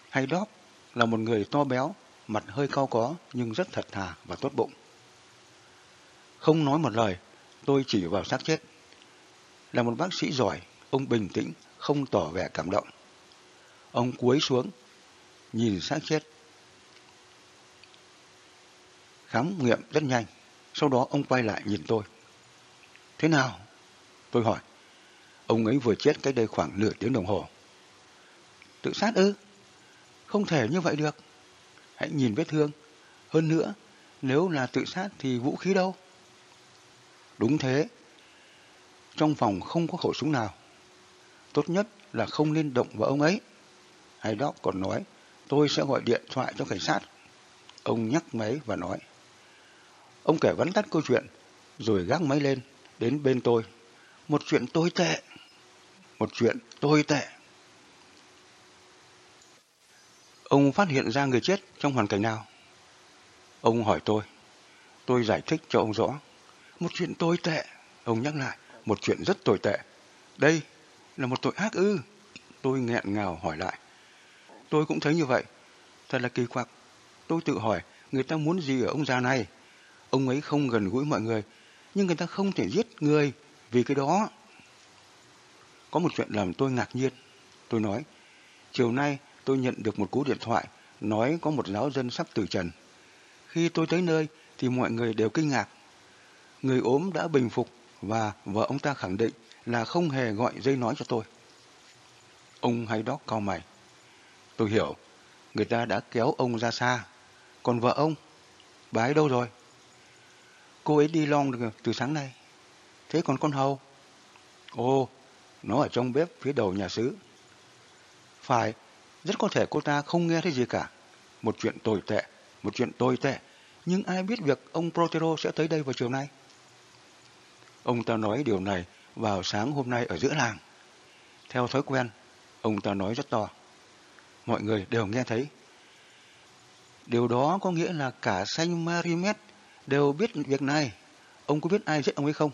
hay đóc là một người to béo, mặt hơi cao có nhưng rất thật thà và tốt bụng. Không nói một lời, tôi chỉ vào xác chết. Là một bác sĩ giỏi, ông bình tĩnh, không tỏ vẻ cảm động. Ông cúi xuống, nhìn xác chết. Khám nghiệm rất nhanh, sau đó ông quay lại nhìn tôi. Thế nào? Tôi hỏi. Ông ấy vừa chết cách đây khoảng nửa tiếng đồng hồ. Tự sát ư? Không thể như vậy được. Hãy nhìn vết thương. Hơn nữa, nếu là tự sát thì vũ khí đâu? Đúng thế. Trong phòng không có khẩu súng nào. Tốt nhất là không nên động vào ông ấy. Hay đó còn nói, tôi sẽ gọi điện thoại cho cảnh sát. Ông nhắc máy và nói. Ông kể vắn tắt câu chuyện, rồi gác máy lên, đến bên tôi. Một chuyện tồi tệ. Một chuyện tồi tệ. Ông phát hiện ra người chết trong hoàn cảnh nào? Ông hỏi tôi. Tôi giải thích cho ông rõ. Một chuyện tồi tệ. Ông nhắc lại. Một chuyện rất tồi tệ. Đây là một tội ác ư. Tôi nghẹn ngào hỏi lại. Tôi cũng thấy như vậy. Thật là kỳ quặc. Tôi tự hỏi người ta muốn gì ở ông già này. Ông ấy không gần gũi mọi người. Nhưng người ta không thể giết người vì cái đó. Có một chuyện làm tôi ngạc nhiên. Tôi nói, chiều nay tôi nhận được một cú điện thoại nói có một giáo dân sắp từ trần. Khi tôi tới nơi thì mọi người đều kinh ngạc. Người ốm đã bình phục và vợ ông ta khẳng định là không hề gọi dây nói cho tôi. Ông hay đó cao mày. Tôi hiểu, người ta đã kéo ông ra xa. Còn vợ ông, bà ấy đâu rồi? Cô ấy đi long được từ sáng nay. Thế còn con hầu? Ồ, nó ở trong bếp phía đầu nhà xứ. Phải, rất có thể cô ta không nghe thấy gì cả. Một chuyện tồi tệ, một chuyện tồi tệ. Nhưng ai biết việc ông Protero sẽ tới đây vào chiều nay? Ông ta nói điều này vào sáng hôm nay ở giữa làng. Theo thói quen, ông ta nói rất to. mọi người đều nghe thấy. Điều đó có nghĩa là cả xanh Marimet đều biết việc này. Ông có biết ai giết ông ấy không?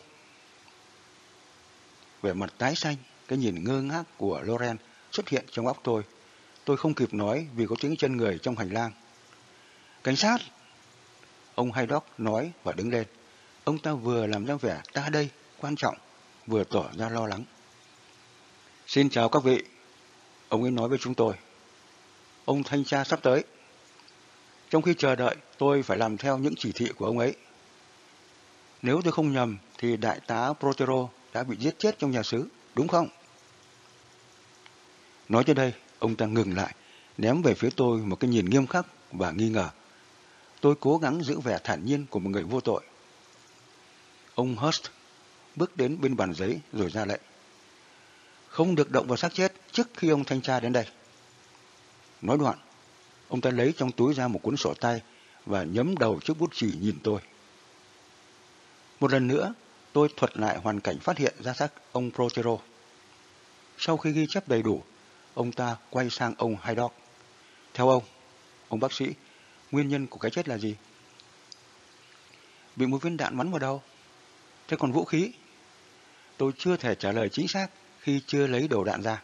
Vẻ mặt tái xanh, cái nhìn ngơ ngác của Loren xuất hiện trong óc tôi. Tôi không kịp nói vì có tiếng chân người trong hành lang. Cảnh sát! Ông Haydock nói và đứng lên. Ông ta vừa làm ra vẻ ta đây, quan trọng, vừa tỏ ra lo lắng. Xin chào các vị. Ông ấy nói với chúng tôi. Ông thanh tra sắp tới. Trong khi chờ đợi, tôi phải làm theo những chỉ thị của ông ấy. Nếu tôi không nhầm, thì đại tá Protero đã bị giết chết trong nhà xứ, đúng không? Nói tới đây, ông ta ngừng lại, ném về phía tôi một cái nhìn nghiêm khắc và nghi ngờ. Tôi cố gắng giữ vẻ thản nhiên của một người vô tội. Ông Hurst bước đến bên bàn giấy rồi ra lệnh. Không được động vào xác chết trước khi ông thanh tra đến đây. Nói đoạn, ông ta lấy trong túi ra một cuốn sổ tay và nhấm đầu chiếc bút chì nhìn tôi. Một lần nữa, tôi thuật lại hoàn cảnh phát hiện ra xác ông Protero. Sau khi ghi chép đầy đủ, ông ta quay sang ông Haydock. Theo ông, ông bác sĩ, nguyên nhân của cái chết là gì? Bị một viên đạn bắn vào đâu? Thế còn vũ khí? Tôi chưa thể trả lời chính xác khi chưa lấy đầu đạn ra.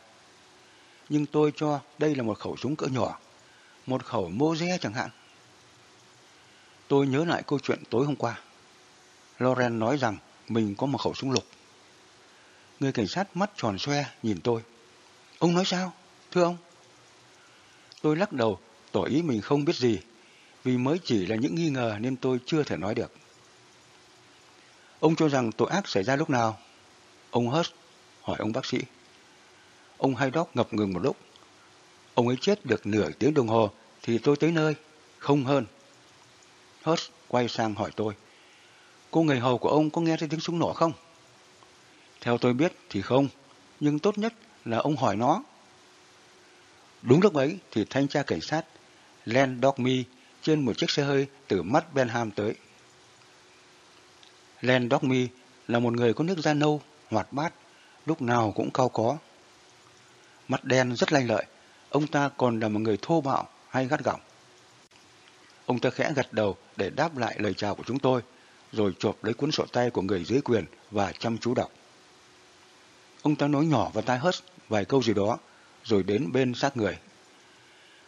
Nhưng tôi cho đây là một khẩu súng cỡ nhỏ, một khẩu Moze chẳng hạn. Tôi nhớ lại câu chuyện tối hôm qua. Loren nói rằng mình có một khẩu súng lục. Người cảnh sát mắt tròn xoe nhìn tôi. Ông nói sao? Thưa ông? Tôi lắc đầu, tỏ ý mình không biết gì, vì mới chỉ là những nghi ngờ nên tôi chưa thể nói được. Ông cho rằng tội ác xảy ra lúc nào? Ông Hurst hỏi ông bác sĩ. Ông Haydock ngập ngừng một lúc. Ông ấy chết được nửa tiếng đồng hồ thì tôi tới nơi, không hơn. Hurst quay sang hỏi tôi. Cô người hầu của ông có nghe thấy tiếng súng nổ không? Theo tôi biết thì không, nhưng tốt nhất là ông hỏi nó. Đúng lúc ấy thì thanh tra cảnh sát Len Dogme trên một chiếc xe hơi từ mắt Benham tới. Len Dogmi là một người có nước da nâu, hoạt bát, lúc nào cũng cao có. Mắt đen rất lanh lợi, ông ta còn là một người thô bạo hay gắt gỏng. Ông ta khẽ gật đầu để đáp lại lời chào của chúng tôi, rồi chộp lấy cuốn sổ tay của người dưới quyền và chăm chú đọc. Ông ta nói nhỏ vào tai hớt vài câu gì đó, rồi đến bên xác người.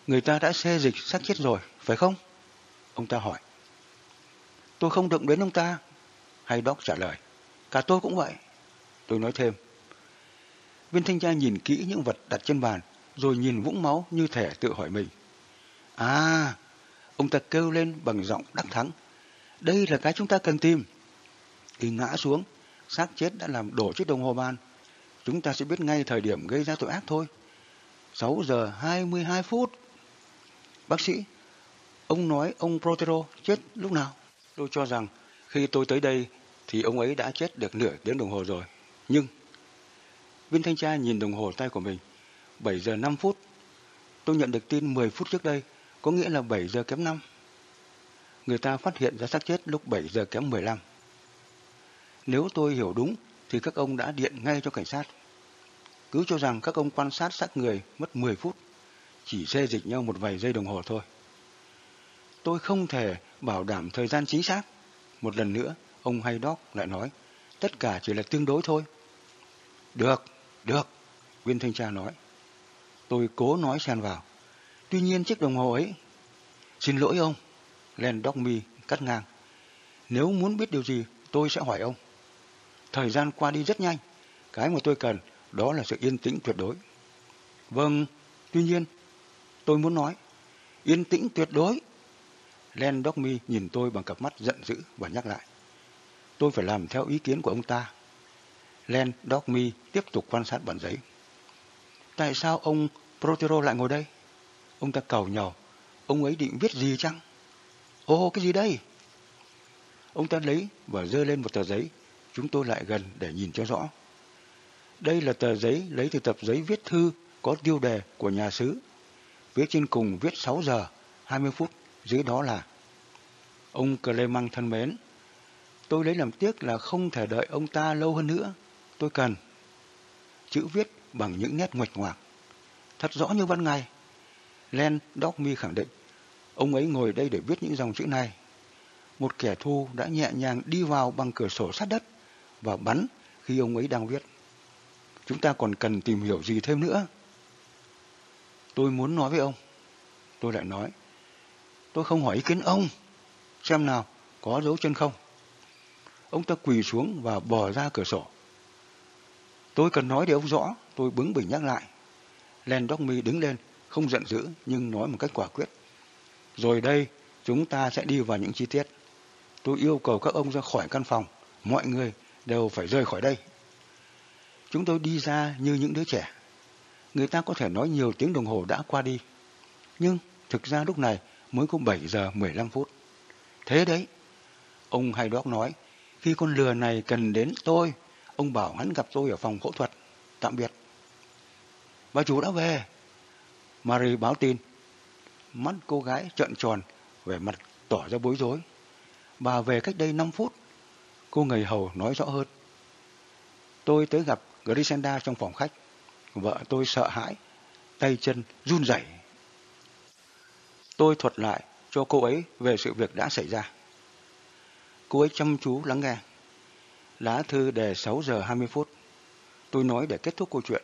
Người ta đã xê dịch xác chết rồi, phải không? Ông ta hỏi. Tôi không động đến ông ta. Hay Doc trả lời. Cả tôi cũng vậy. Tôi nói thêm. Viên thanh tra nhìn kỹ những vật đặt trên bàn, rồi nhìn vũng máu như thể tự hỏi mình. À, ông ta kêu lên bằng giọng đắc thắng. Đây là cái chúng ta cần tìm. Khi ngã xuống, xác chết đã làm đổ chiếc đồng hồ bàn. Chúng ta sẽ biết ngay thời điểm gây ra tội ác thôi. 6 giờ 22 phút. Bác sĩ, ông nói ông Protero chết lúc nào? Tôi cho rằng khi tôi tới đây thì ông ấy đã chết được nửa tiếng đồng hồ rồi. Nhưng, viên thanh tra nhìn đồng hồ tay của mình. 7 giờ 5 phút. Tôi nhận được tin 10 phút trước đây, có nghĩa là 7 giờ kém 5. Người ta phát hiện ra xác chết lúc 7 giờ kém 15. Nếu tôi hiểu đúng, thì các ông đã điện ngay cho cảnh sát. Cứ cho rằng các ông quan sát xác người mất 10 phút, chỉ xê dịch nhau một vài giây đồng hồ thôi. Tôi không thể bảo đảm thời gian chính xác. Một lần nữa, ông Haydock lại nói, tất cả chỉ là tương đối thôi. Được, được, viên thanh tra nói. Tôi cố nói xen vào. Tuy nhiên chiếc đồng hồ ấy... Xin lỗi ông, Len Dogme cắt ngang. Nếu muốn biết điều gì, tôi sẽ hỏi ông. Thời gian qua đi rất nhanh. Cái mà tôi cần đó là sự yên tĩnh tuyệt đối. Vâng, tuy nhiên, tôi muốn nói, yên tĩnh tuyệt đối. Len Dogme nhìn tôi bằng cặp mắt giận dữ và nhắc lại. Tôi phải làm theo ý kiến của ông ta. Len Dogme tiếp tục quan sát bản giấy. Tại sao ông Protero lại ngồi đây? Ông ta cầu nhàu. Ông ấy định viết gì chăng? Ồ, cái gì đây? Ông ta lấy và dơ lên một tờ giấy. Chúng tôi lại gần để nhìn cho rõ. Đây là tờ giấy lấy từ tập giấy viết thư có tiêu đề của nhà sứ. Viết trên cùng viết 6 giờ 20 phút, dưới đó là Ông Clemang thân mến, tôi lấy làm tiếc là không thể đợi ông ta lâu hơn nữa. Tôi cần. Chữ viết bằng những nét nguệch ngoạc. Thật rõ như ban ngày. Len docmi khẳng định, ông ấy ngồi đây để viết những dòng chữ này. Một kẻ thù đã nhẹ nhàng đi vào bằng cửa sổ sát đất và bắn khi ông ấy đang viết. Chúng ta còn cần tìm hiểu gì thêm nữa? Tôi muốn nói với ông. Tôi lại nói, tôi không hỏi ý kiến ông. Xem nào, có dấu chân không? Ông ta quỳ xuống và bò ra cửa sổ. Tôi cần nói để ông rõ, tôi bướng bỉnh nhắc lại. Len Dogme đứng lên, không giận dữ nhưng nói một cách quả quyết. Rồi đây, chúng ta sẽ đi vào những chi tiết. Tôi yêu cầu các ông ra khỏi căn phòng, mọi người đều phải rời khỏi đây. Chúng tôi đi ra như những đứa trẻ. Người ta có thể nói nhiều tiếng đồng hồ đã qua đi. Nhưng thực ra lúc này mới có 7 giờ 15 phút. Thế đấy, ông Haydock nói, khi con lừa này cần đến tôi, ông bảo hắn gặp tôi ở phòng phẫu thuật. Tạm biệt. Bà chủ đã về. Marie báo tin. Mắt cô gái trợn tròn, vẻ mặt tỏ ra bối rối. Bà về cách đây 5 phút. Cô người hầu nói rõ hơn. Tôi tới gặp Grisenda trong phòng khách. Vợ tôi sợ hãi, tay chân run rẩy. Tôi thuật lại cho cô ấy về sự việc đã xảy ra. Cô ấy chăm chú lắng nghe. Lá thư đề 6 giờ 20 phút. Tôi nói để kết thúc câu chuyện.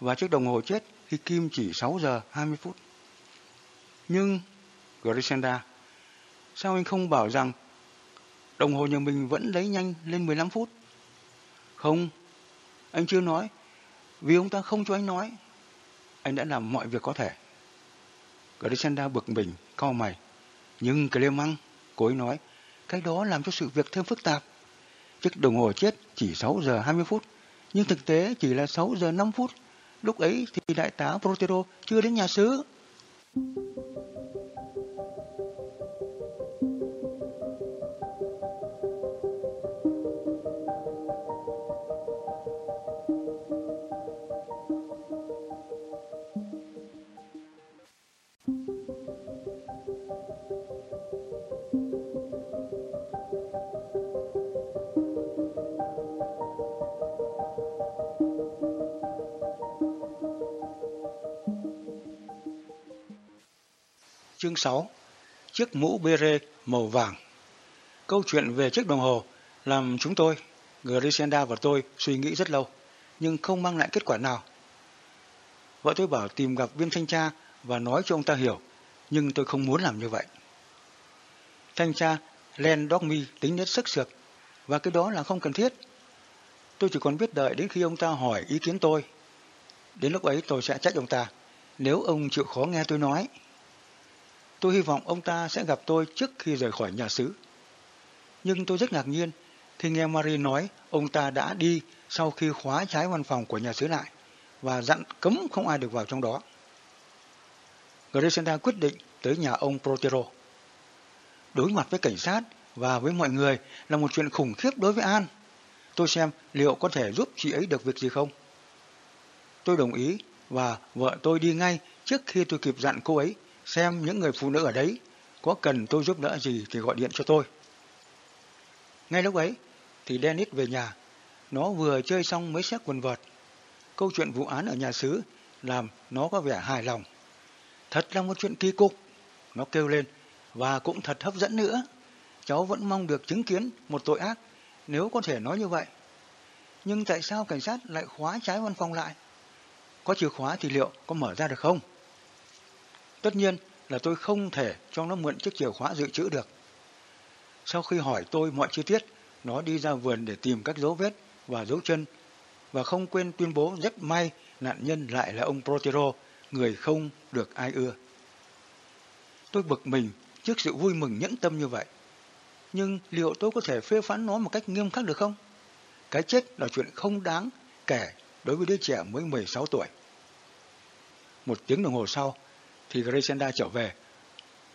Và chiếc đồng hồ chết khi kim chỉ 6 giờ 20 phút. Nhưng, Grisenda, sao anh không bảo rằng đồng hồ nhà mình vẫn lấy nhanh lên 15 phút? Không, anh chưa nói, vì ông ta không cho anh nói. Anh đã làm mọi việc có thể. Grisenda bực mình, cau mày. Nhưng Clemang, cô ấy nói, cái đó làm cho sự việc thêm phức tạp. Chiếc đồng hồ chết chỉ 6 giờ 20 phút, nhưng thực tế chỉ là 6 giờ 5 phút. Lúc ấy thì đại tá Protero chưa đến nhà xứ. Chương 6 Chiếc mũ bere màu vàng Câu chuyện về chiếc đồng hồ làm chúng tôi, Grisenda và tôi suy nghĩ rất lâu, nhưng không mang lại kết quả nào. Vợ tôi bảo tìm gặp viên thanh tra và nói cho ông ta hiểu, nhưng tôi không muốn làm như vậy. Thanh tra Len dogmi tính nhất sức sược, và cái đó là không cần thiết. Tôi chỉ còn biết đợi đến khi ông ta hỏi ý kiến tôi. Đến lúc ấy tôi sẽ trách ông ta, nếu ông chịu khó nghe tôi nói. Tôi hy vọng ông ta sẽ gặp tôi trước khi rời khỏi nhà xứ. Nhưng tôi rất ngạc nhiên khi nghe Marie nói ông ta đã đi sau khi khóa trái văn phòng của nhà xứ lại và dặn cấm không ai được vào trong đó. Grisenda quyết định tới nhà ông Protero. Đối mặt với cảnh sát và với mọi người là một chuyện khủng khiếp đối với An. Tôi xem liệu có thể giúp chị ấy được việc gì không. Tôi đồng ý và vợ tôi đi ngay trước khi tôi kịp dặn cô ấy xem những người phụ nữ ở đấy có cần tôi giúp đỡ gì thì gọi điện cho tôi. Ngay lúc ấy thì Dennis về nhà, nó vừa chơi xong mấy xét quần vợt. Câu chuyện vụ án ở nhà xứ làm nó có vẻ hài lòng. Thật là một chuyện kỳ cục, nó kêu lên, và cũng thật hấp dẫn nữa. Cháu vẫn mong được chứng kiến một tội ác, nếu có thể nói như vậy. Nhưng tại sao cảnh sát lại khóa trái văn phòng lại? Có chìa khóa thì liệu có mở ra được không? Tất nhiên là tôi không thể cho nó mượn chiếc chìa khóa dự trữ được. Sau khi hỏi tôi mọi chi tiết, nó đi ra vườn để tìm các dấu vết và dấu chân và không quên tuyên bố rất may nạn nhân lại là ông Protero, người không được ai ưa. Tôi bực mình trước sự vui mừng nhẫn tâm như vậy. Nhưng liệu tôi có thể phê phán nó một cách nghiêm khắc được không? Cái chết là chuyện không đáng kể đối với đứa trẻ mới 16 tuổi. Một tiếng đồng hồ sau, thì Grisenda trở về.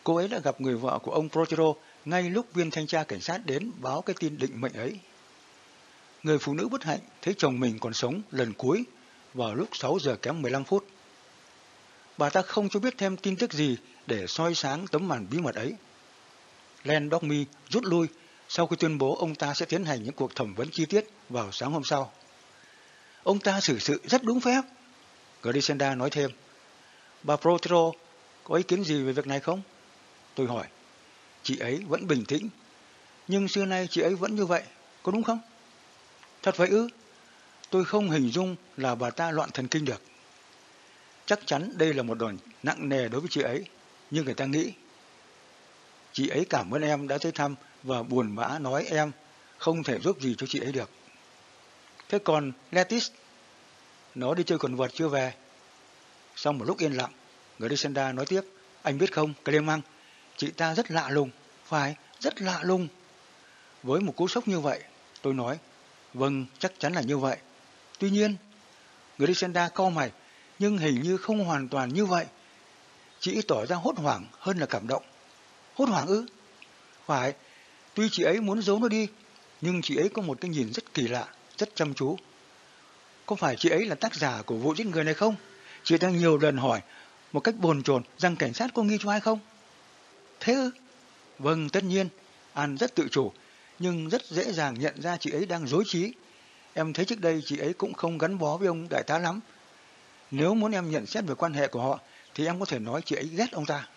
Cô ấy đã gặp người vợ của ông Protero ngay lúc viên thanh tra cảnh sát đến báo cái tin định mệnh ấy. Người phụ nữ bất hạnh thấy chồng mình còn sống lần cuối vào lúc 6 giờ kém 15 phút. Bà ta không cho biết thêm tin tức gì để soi sáng tấm màn bí mật ấy. Len Dogmi rút lui sau khi tuyên bố ông ta sẽ tiến hành những cuộc thẩm vấn chi tiết vào sáng hôm sau. Ông ta xử sự rất đúng phép. Grisenda nói thêm. Bà Protero có ý kiến gì về việc này không? Tôi hỏi. Chị ấy vẫn bình tĩnh. Nhưng xưa nay chị ấy vẫn như vậy, có đúng không? Thật vậy ư? Tôi không hình dung là bà ta loạn thần kinh được. Chắc chắn đây là một đòn nặng nề đối với chị ấy, nhưng người ta nghĩ. Chị ấy cảm ơn em đã tới thăm và buồn bã nói em không thể giúp gì cho chị ấy được. Thế còn Letis, nó đi chơi quần vật chưa về. Sau một lúc yên lặng, Người Grisenda nói tiếp, anh biết không, Clemang, chị ta rất lạ lùng, phải, rất lạ lùng. Với một cú sốc như vậy, tôi nói, vâng, chắc chắn là như vậy. Tuy nhiên, người Grisenda cau mày, nhưng hình như không hoàn toàn như vậy. Chị tỏ ra hốt hoảng hơn là cảm động. Hốt hoảng ư? Phải, tuy chị ấy muốn giấu nó đi, nhưng chị ấy có một cái nhìn rất kỳ lạ, rất chăm chú. Có phải chị ấy là tác giả của vụ giết người này không? Chị ta nhiều lần hỏi, một cách bồn chồn rằng cảnh sát có nghi cho ai không? Thế ư? Vâng, tất nhiên. An rất tự chủ, nhưng rất dễ dàng nhận ra chị ấy đang dối trí. Em thấy trước đây chị ấy cũng không gắn bó với ông đại tá lắm. Nếu muốn em nhận xét về quan hệ của họ, thì em có thể nói chị ấy ghét ông ta.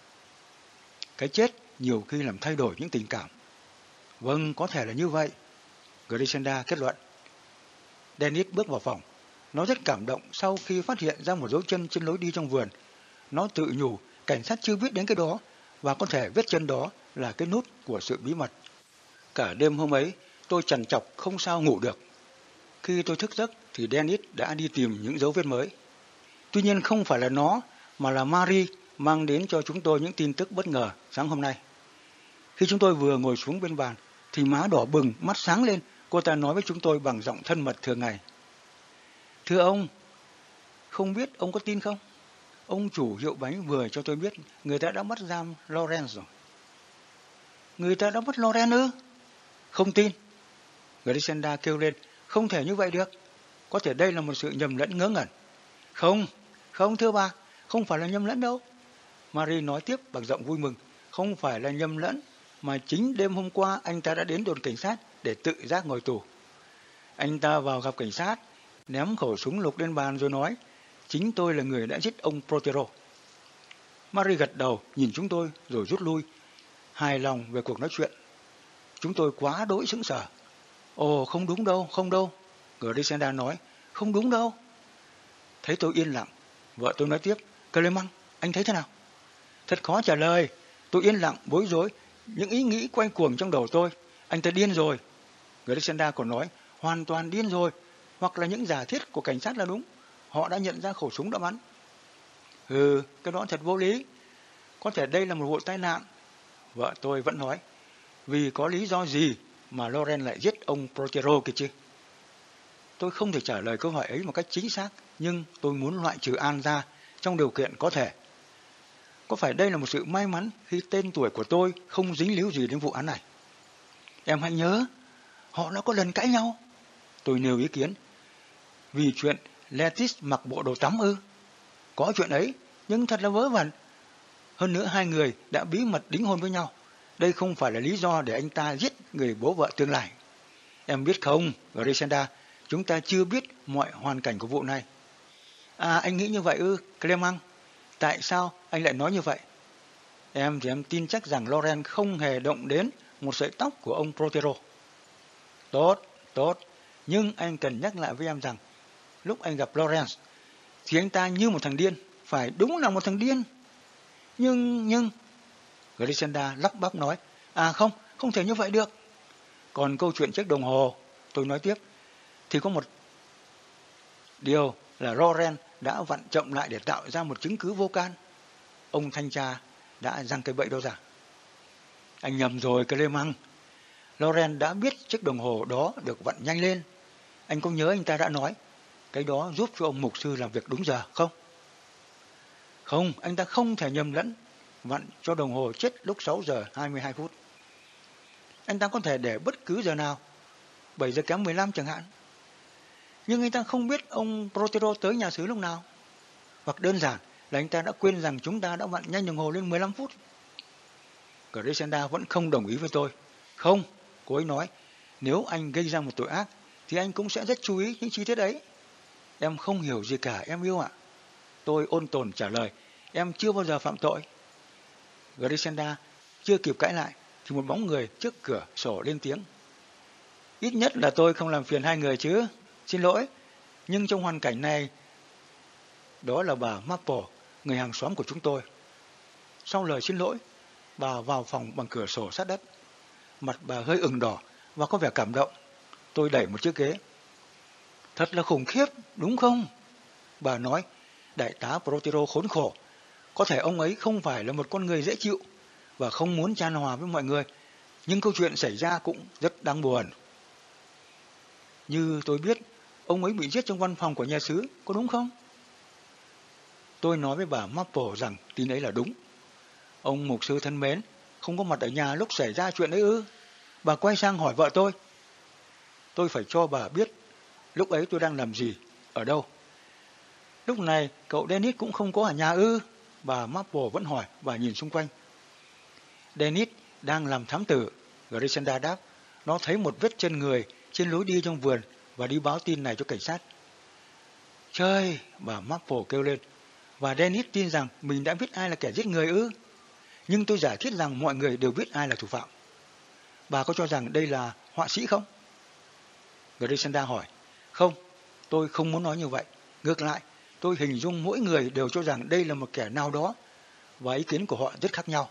Cái chết nhiều khi làm thay đổi những tình cảm. Vâng, có thể là như vậy. Grishenda kết luận. Dennis bước vào phòng. Nó rất cảm động sau khi phát hiện ra một dấu chân trên lối đi trong vườn. Nó tự nhủ cảnh sát chưa biết đến cái đó và có thể vết chân đó là cái nút của sự bí mật. Cả đêm hôm ấy, tôi trằn chọc không sao ngủ được. Khi tôi thức giấc thì Dennis đã đi tìm những dấu vết mới. Tuy nhiên không phải là nó mà là Marie mang đến cho chúng tôi những tin tức bất ngờ sáng hôm nay. Khi chúng tôi vừa ngồi xuống bên bàn thì má đỏ bừng, mắt sáng lên, cô ta nói với chúng tôi bằng giọng thân mật thường ngày. Thưa ông, không biết ông có tin không? Ông chủ hiệu bánh vừa cho tôi biết người ta đã mất giam Lorenz rồi. Người ta đã mất Lorenz ư? Không tin. Grishenda kêu lên, không thể như vậy được. Có thể đây là một sự nhầm lẫn ngớ ngẩn. Không, không thưa bà, không phải là nhầm lẫn đâu. Marie nói tiếp bằng giọng vui mừng, không phải là nhầm lẫn, mà chính đêm hôm qua anh ta đã đến đồn cảnh sát để tự giác ngồi tù. Anh ta vào gặp cảnh sát, ném khẩu súng lục lên bàn rồi nói, chính tôi là người đã giết ông Protero. Marie gật đầu, nhìn chúng tôi rồi rút lui, hài lòng về cuộc nói chuyện. Chúng tôi quá đỗi sững sờ. Ồ, không đúng đâu, không đâu. Grisenda nói, không đúng đâu. Thấy tôi yên lặng, vợ tôi nói tiếp, Clement, anh thấy thế nào? Thật khó trả lời, tôi yên lặng, bối rối, những ý nghĩ quay cuồng trong đầu tôi. Anh ta điên rồi. Grisenda còn nói, hoàn toàn điên rồi, hoặc là những giả thiết của cảnh sát là đúng. Họ đã nhận ra khẩu súng đã bắn. Ừ, cái đó thật vô lý. Có thể đây là một vụ tai nạn. Vợ tôi vẫn nói, vì có lý do gì mà Loren lại giết ông Protero kia chứ? Tôi không thể trả lời câu hỏi ấy một cách chính xác, nhưng tôi muốn loại trừ An ra trong điều kiện có thể. Có phải đây là một sự may mắn khi tên tuổi của tôi không dính líu gì đến vụ án này? Em hãy nhớ, họ đã có lần cãi nhau. Tôi nêu ý kiến. Vì chuyện Letis mặc bộ đồ tắm ư? Có chuyện ấy, nhưng thật là vớ vẩn. Hơn nữa hai người đã bí mật đính hôn với nhau. Đây không phải là lý do để anh ta giết người bố vợ tương lai. Em biết không, Grisenda, chúng ta chưa biết mọi hoàn cảnh của vụ này. À, anh nghĩ như vậy ư, Clemang? Tại sao anh lại nói như vậy? Em thì em tin chắc rằng Loren không hề động đến một sợi tóc của ông Protero. Tốt, tốt. Nhưng anh cần nhắc lại với em rằng, lúc anh gặp Lawrence, thì anh ta như một thằng điên, phải đúng là một thằng điên. Nhưng, nhưng, Griselda lắp bắp nói, à không, không thể như vậy được. Còn câu chuyện chiếc đồng hồ, tôi nói tiếp, thì có một điều là Loren đã vặn chậm lại để tạo ra một chứng cứ vô can. Ông thanh tra đã răng cái bậy đâu ra. Anh nhầm rồi Clemang. Loren đã biết chiếc đồng hồ đó được vặn nhanh lên. Anh có nhớ anh ta đã nói, cái đó giúp cho ông mục sư làm việc đúng giờ không? Không, anh ta không thể nhầm lẫn vặn cho đồng hồ chết lúc 6 giờ 22 phút. Anh ta có thể để bất cứ giờ nào, 7 giờ kém 15 chẳng hạn. Nhưng anh ta không biết ông Protero tới nhà xứ lúc nào. Hoặc đơn giản là anh ta đã quên rằng chúng ta đã vặn nhanh đồng hồ lên 15 phút. Crescenda vẫn không đồng ý với tôi. Không, cô ấy nói, nếu anh gây ra một tội ác, thì anh cũng sẽ rất chú ý những chi tiết ấy. Em không hiểu gì cả, em yêu ạ. Tôi ôn tồn trả lời, em chưa bao giờ phạm tội, Grisenda chưa kịp cãi lại thì một bóng người trước cửa sổ lên tiếng. Ít nhất là tôi không làm phiền hai người chứ. Xin lỗi, nhưng trong hoàn cảnh này, đó là bà Maple, người hàng xóm của chúng tôi. Sau lời xin lỗi, bà vào phòng bằng cửa sổ sát đất. Mặt bà hơi ửng đỏ và có vẻ cảm động. Tôi đẩy một chiếc ghế. Thật là khủng khiếp, đúng không? Bà nói, đại tá Protero khốn khổ. Có thể ông ấy không phải là một con người dễ chịu và không muốn chan hòa với mọi người, nhưng câu chuyện xảy ra cũng rất đáng buồn. Như tôi biết, ông ấy bị giết trong văn phòng của nhà sứ, có đúng không? Tôi nói với bà Maple rằng tin ấy là đúng. Ông mục sư thân mến, không có mặt ở nhà lúc xảy ra chuyện ấy ư? Bà quay sang hỏi vợ tôi. Tôi phải cho bà biết lúc ấy tôi đang làm gì, ở đâu. Lúc này cậu Dennis cũng không có ở nhà ư? Bà Marple vẫn hỏi và nhìn xung quanh. Dennis đang làm thám tử, Grishenda đáp. Nó thấy một vết chân người trên lối đi trong vườn và đi báo tin này cho cảnh sát. Trời, bà Marple kêu lên. Và Dennis tin rằng mình đã biết ai là kẻ giết người ư. Nhưng tôi giải thích rằng mọi người đều biết ai là thủ phạm. Bà có cho rằng đây là họa sĩ không? Grishenda hỏi. Không, tôi không muốn nói như vậy. Ngược lại, tôi hình dung mỗi người đều cho rằng đây là một kẻ nào đó và ý kiến của họ rất khác nhau.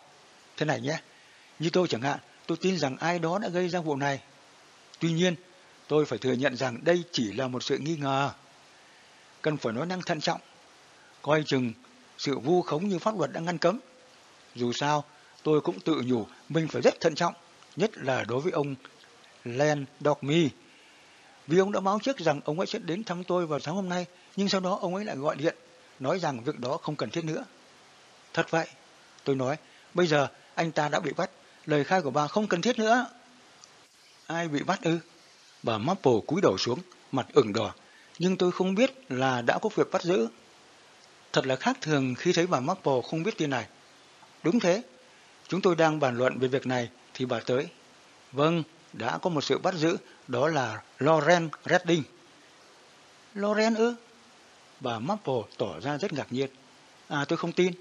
Thế này nhé, như tôi chẳng hạn, tôi tin rằng ai đó đã gây ra vụ này. Tuy nhiên, tôi phải thừa nhận rằng đây chỉ là một sự nghi ngờ. Cần phải nói năng thận trọng, coi chừng sự vu khống như pháp luật đã ngăn cấm. Dù sao, tôi cũng tự nhủ mình phải rất thận trọng, nhất là đối với ông Len Dogme. Vì ông đã báo trước rằng ông ấy sẽ đến thăm tôi vào sáng hôm nay, nhưng sau đó ông ấy lại gọi điện, nói rằng việc đó không cần thiết nữa. Thật vậy, tôi nói, bây giờ anh ta đã bị bắt, lời khai của bà không cần thiết nữa. Ai bị bắt ư? Bà Maple cúi đầu xuống, mặt ửng đỏ, nhưng tôi không biết là đã có việc bắt giữ. Thật là khác thường khi thấy bà Maple không biết tin này. Đúng thế, chúng tôi đang bàn luận về việc này thì bà tới. Vâng, đã có một sự bắt giữ, đó là Loren Redding. Loren ư? Bà Maple tỏ ra rất ngạc nhiên. À tôi không tin.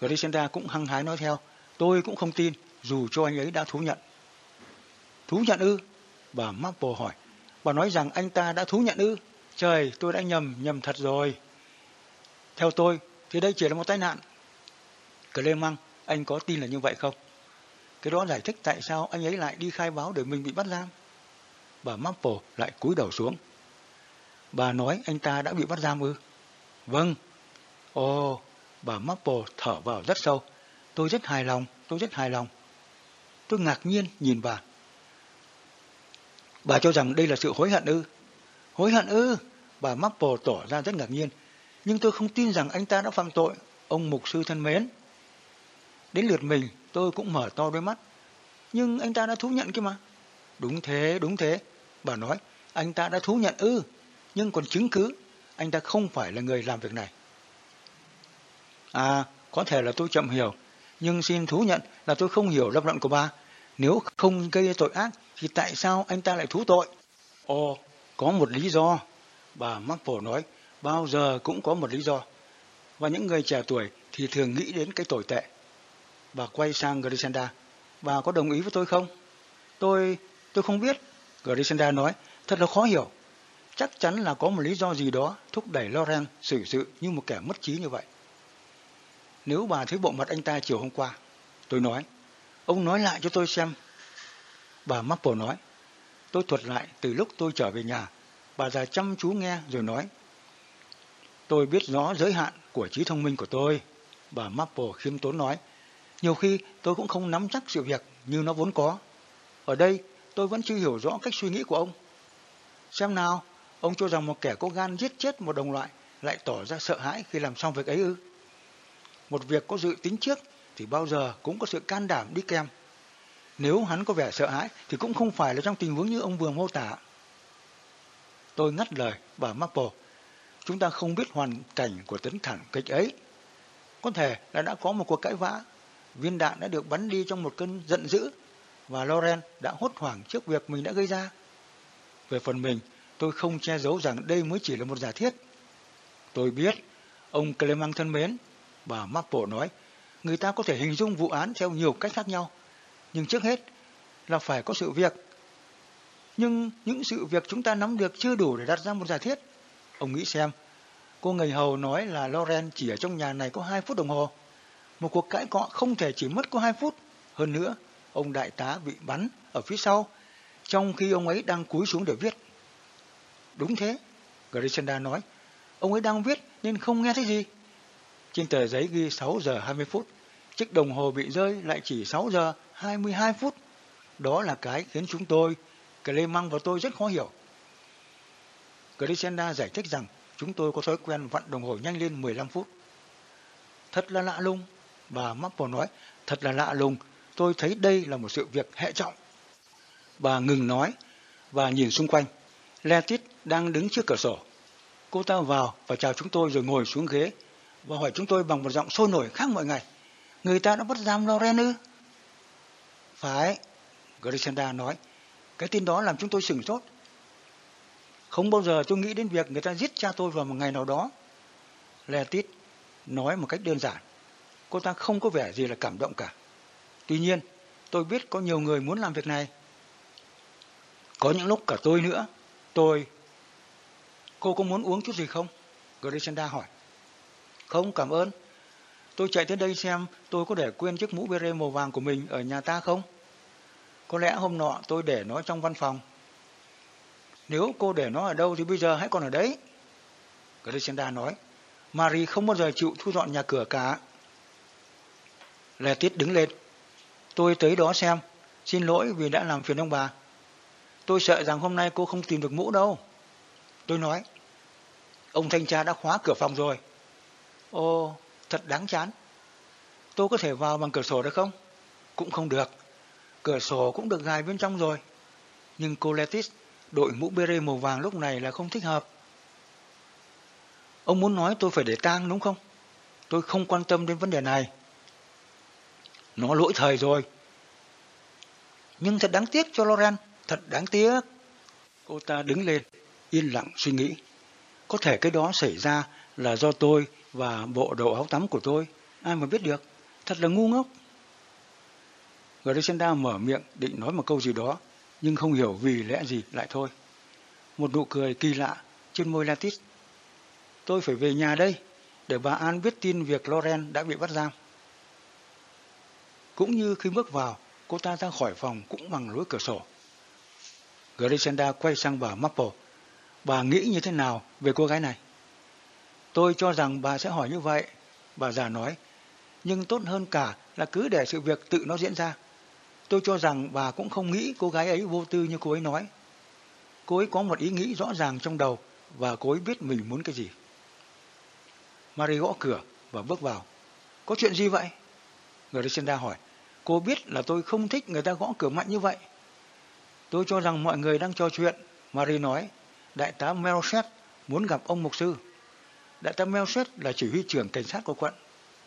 Grisenda cũng hăng hái nói theo. Tôi cũng không tin, dù cho anh ấy đã thú nhận. Thú nhận ư? Bà Maple hỏi. Bà nói rằng anh ta đã thú nhận ư? Trời, tôi đã nhầm, nhầm thật rồi. Theo tôi, thì đây chỉ là một tai nạn. Clemang, anh có tin là như vậy không? Cái đó giải thích tại sao anh ấy lại đi khai báo để mình bị bắt giam. Bà Maple lại cúi đầu xuống. Bà nói anh ta đã bị bắt giam ư? Vâng. Ồ, bà Maple thở vào rất sâu. Tôi rất hài lòng, tôi rất hài lòng. Tôi ngạc nhiên nhìn bà. Bà cho rằng đây là sự hối hận ư? Hối hận ư? Bà Maple tỏ ra rất ngạc nhiên. Nhưng tôi không tin rằng anh ta đã phạm tội, ông mục sư thân mến. Đến lượt mình, tôi cũng mở to đôi mắt. Nhưng anh ta đã thú nhận kia mà. Đúng thế, đúng thế. Bà nói, anh ta đã thú nhận ư, nhưng còn chứng cứ, anh ta không phải là người làm việc này. À, có thể là tôi chậm hiểu, nhưng xin thú nhận là tôi không hiểu lập luận của bà. Nếu không gây tội ác, thì tại sao anh ta lại thú tội? Ồ, có một lý do. Bà Marple nói, bao giờ cũng có một lý do. Và những người trẻ tuổi thì thường nghĩ đến cái tồi tệ. Bà quay sang Grisenda. Bà có đồng ý với tôi không? Tôi, tôi không biết. Grishenda nói, thật là khó hiểu. Chắc chắn là có một lý do gì đó thúc đẩy Loren xử sự như một kẻ mất trí như vậy. Nếu bà thấy bộ mặt anh ta chiều hôm qua, tôi nói, ông nói lại cho tôi xem. Bà Maple nói, tôi thuật lại từ lúc tôi trở về nhà. Bà già chăm chú nghe rồi nói, tôi biết rõ giới hạn của trí thông minh của tôi. Bà Maple khiêm tốn nói, nhiều khi tôi cũng không nắm chắc sự việc như nó vốn có. Ở đây tôi vẫn chưa hiểu rõ cách suy nghĩ của ông. Xem nào, ông cho rằng một kẻ có gan giết chết một đồng loại lại tỏ ra sợ hãi khi làm xong việc ấy ư? Một việc có dự tính trước thì bao giờ cũng có sự can đảm đi kèm. Nếu hắn có vẻ sợ hãi thì cũng không phải là trong tình huống như ông vừa mô tả. Tôi ngắt lời bà Marple. Chúng ta không biết hoàn cảnh của tấn thẳng kịch ấy. Có thể là đã có một cuộc cãi vã. Viên đạn đã được bắn đi trong một cơn giận dữ và Loren đã hốt hoảng trước việc mình đã gây ra. Về phần mình, tôi không che giấu rằng đây mới chỉ là một giả thiết. Tôi biết, ông Clemang thân mến, bà Marple nói, người ta có thể hình dung vụ án theo nhiều cách khác nhau. Nhưng trước hết là phải có sự việc. Nhưng những sự việc chúng ta nắm được chưa đủ để đặt ra một giả thiết. Ông nghĩ xem, cô người hầu nói là Loren chỉ ở trong nhà này có 2 phút đồng hồ. Một cuộc cãi cọ không thể chỉ mất có 2 phút. Hơn nữa, ông đại tá bị bắn ở phía sau, trong khi ông ấy đang cúi xuống để viết. Đúng thế, Grishenda nói. Ông ấy đang viết nên không nghe thấy gì. Trên tờ giấy ghi 6 giờ 20 phút. Chiếc đồng hồ bị rơi lại chỉ 6 giờ 22 phút. Đó là cái khiến chúng tôi, Clemang và tôi rất khó hiểu. Grishenda giải thích rằng chúng tôi có thói quen vặn đồng hồ nhanh lên 15 phút. Thật là lạ lùng, bà Marple nói, thật là lạ lùng, tôi thấy đây là một sự việc hệ trọng. Bà ngừng nói và nhìn xung quanh. Letit đang đứng trước cửa sổ. Cô ta vào và chào chúng tôi rồi ngồi xuống ghế và hỏi chúng tôi bằng một giọng sôi nổi khác mọi ngày. Người ta đã bắt giam Loren ư? Phải, Grishenda nói. Cái tin đó làm chúng tôi sửng sốt. Không bao giờ tôi nghĩ đến việc người ta giết cha tôi vào một ngày nào đó. Letit nói một cách đơn giản. Cô ta không có vẻ gì là cảm động cả. Tuy nhiên, tôi biết có nhiều người muốn làm việc này. Có những lúc cả tôi nữa. Tôi... Cô có muốn uống chút gì không? Grishenda hỏi. Không, cảm ơn. Tôi chạy tới đây xem tôi có để quên chiếc mũ beret màu vàng của mình ở nhà ta không? Có lẽ hôm nọ tôi để nó trong văn phòng. Nếu cô để nó ở đâu thì bây giờ hãy còn ở đấy. Grishenda nói. Marie không bao giờ chịu thu dọn nhà cửa cả. Lê Tiết đứng lên. Tôi tới đó xem. Xin lỗi vì đã làm phiền ông bà. Tôi sợ rằng hôm nay cô không tìm được mũ đâu. Tôi nói. Ông thanh tra đã khóa cửa phòng rồi. Ồ, thật đáng chán. Tôi có thể vào bằng cửa sổ được không? Cũng không được. Cửa sổ cũng được gài bên trong rồi. Nhưng cô Letis đội mũ beret màu vàng lúc này là không thích hợp. Ông muốn nói tôi phải để tang đúng không? Tôi không quan tâm đến vấn đề này. Nó lỗi thời rồi. Nhưng thật đáng tiếc cho Loren, thật đáng tiếc. Cô ta đứng lên, yên lặng suy nghĩ. Có thể cái đó xảy ra là do tôi và bộ đồ áo tắm của tôi. Ai mà biết được, thật là ngu ngốc. Grishenda mở miệng định nói một câu gì đó, nhưng không hiểu vì lẽ gì lại thôi. Một nụ cười kỳ lạ trên môi Latis. Tôi phải về nhà đây, để bà An biết tin việc Loren đã bị bắt giam. Cũng như khi bước vào, cô ta ra khỏi phòng cũng bằng lối cửa sổ. Grishenda quay sang bà Maple. Bà nghĩ như thế nào về cô gái này? Tôi cho rằng bà sẽ hỏi như vậy. Bà già nói. Nhưng tốt hơn cả là cứ để sự việc tự nó diễn ra. Tôi cho rằng bà cũng không nghĩ cô gái ấy vô tư như cô ấy nói. Cô ấy có một ý nghĩ rõ ràng trong đầu và cô ấy biết mình muốn cái gì. Marie gõ cửa và bước vào. Có chuyện gì vậy? Grishenda hỏi. Cô biết là tôi không thích người ta gõ cửa mạnh như vậy. Tôi cho rằng mọi người đang trò chuyện. Marie nói. Đại tá Melchett muốn gặp ông mục sư. Đại tá Melchett là chỉ huy trưởng cảnh sát của quận.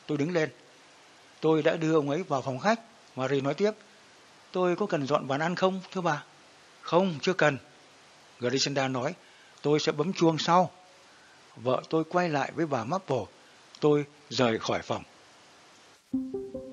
Tôi đứng lên. Tôi đã đưa ông ấy vào phòng khách. Marie nói tiếp. Tôi có cần dọn bàn ăn không, thưa bà? Không, chưa cần. Grisenda nói. Tôi sẽ bấm chuông sau. Vợ tôi quay lại với bà Maple. Tôi rời khỏi phòng. Thank you.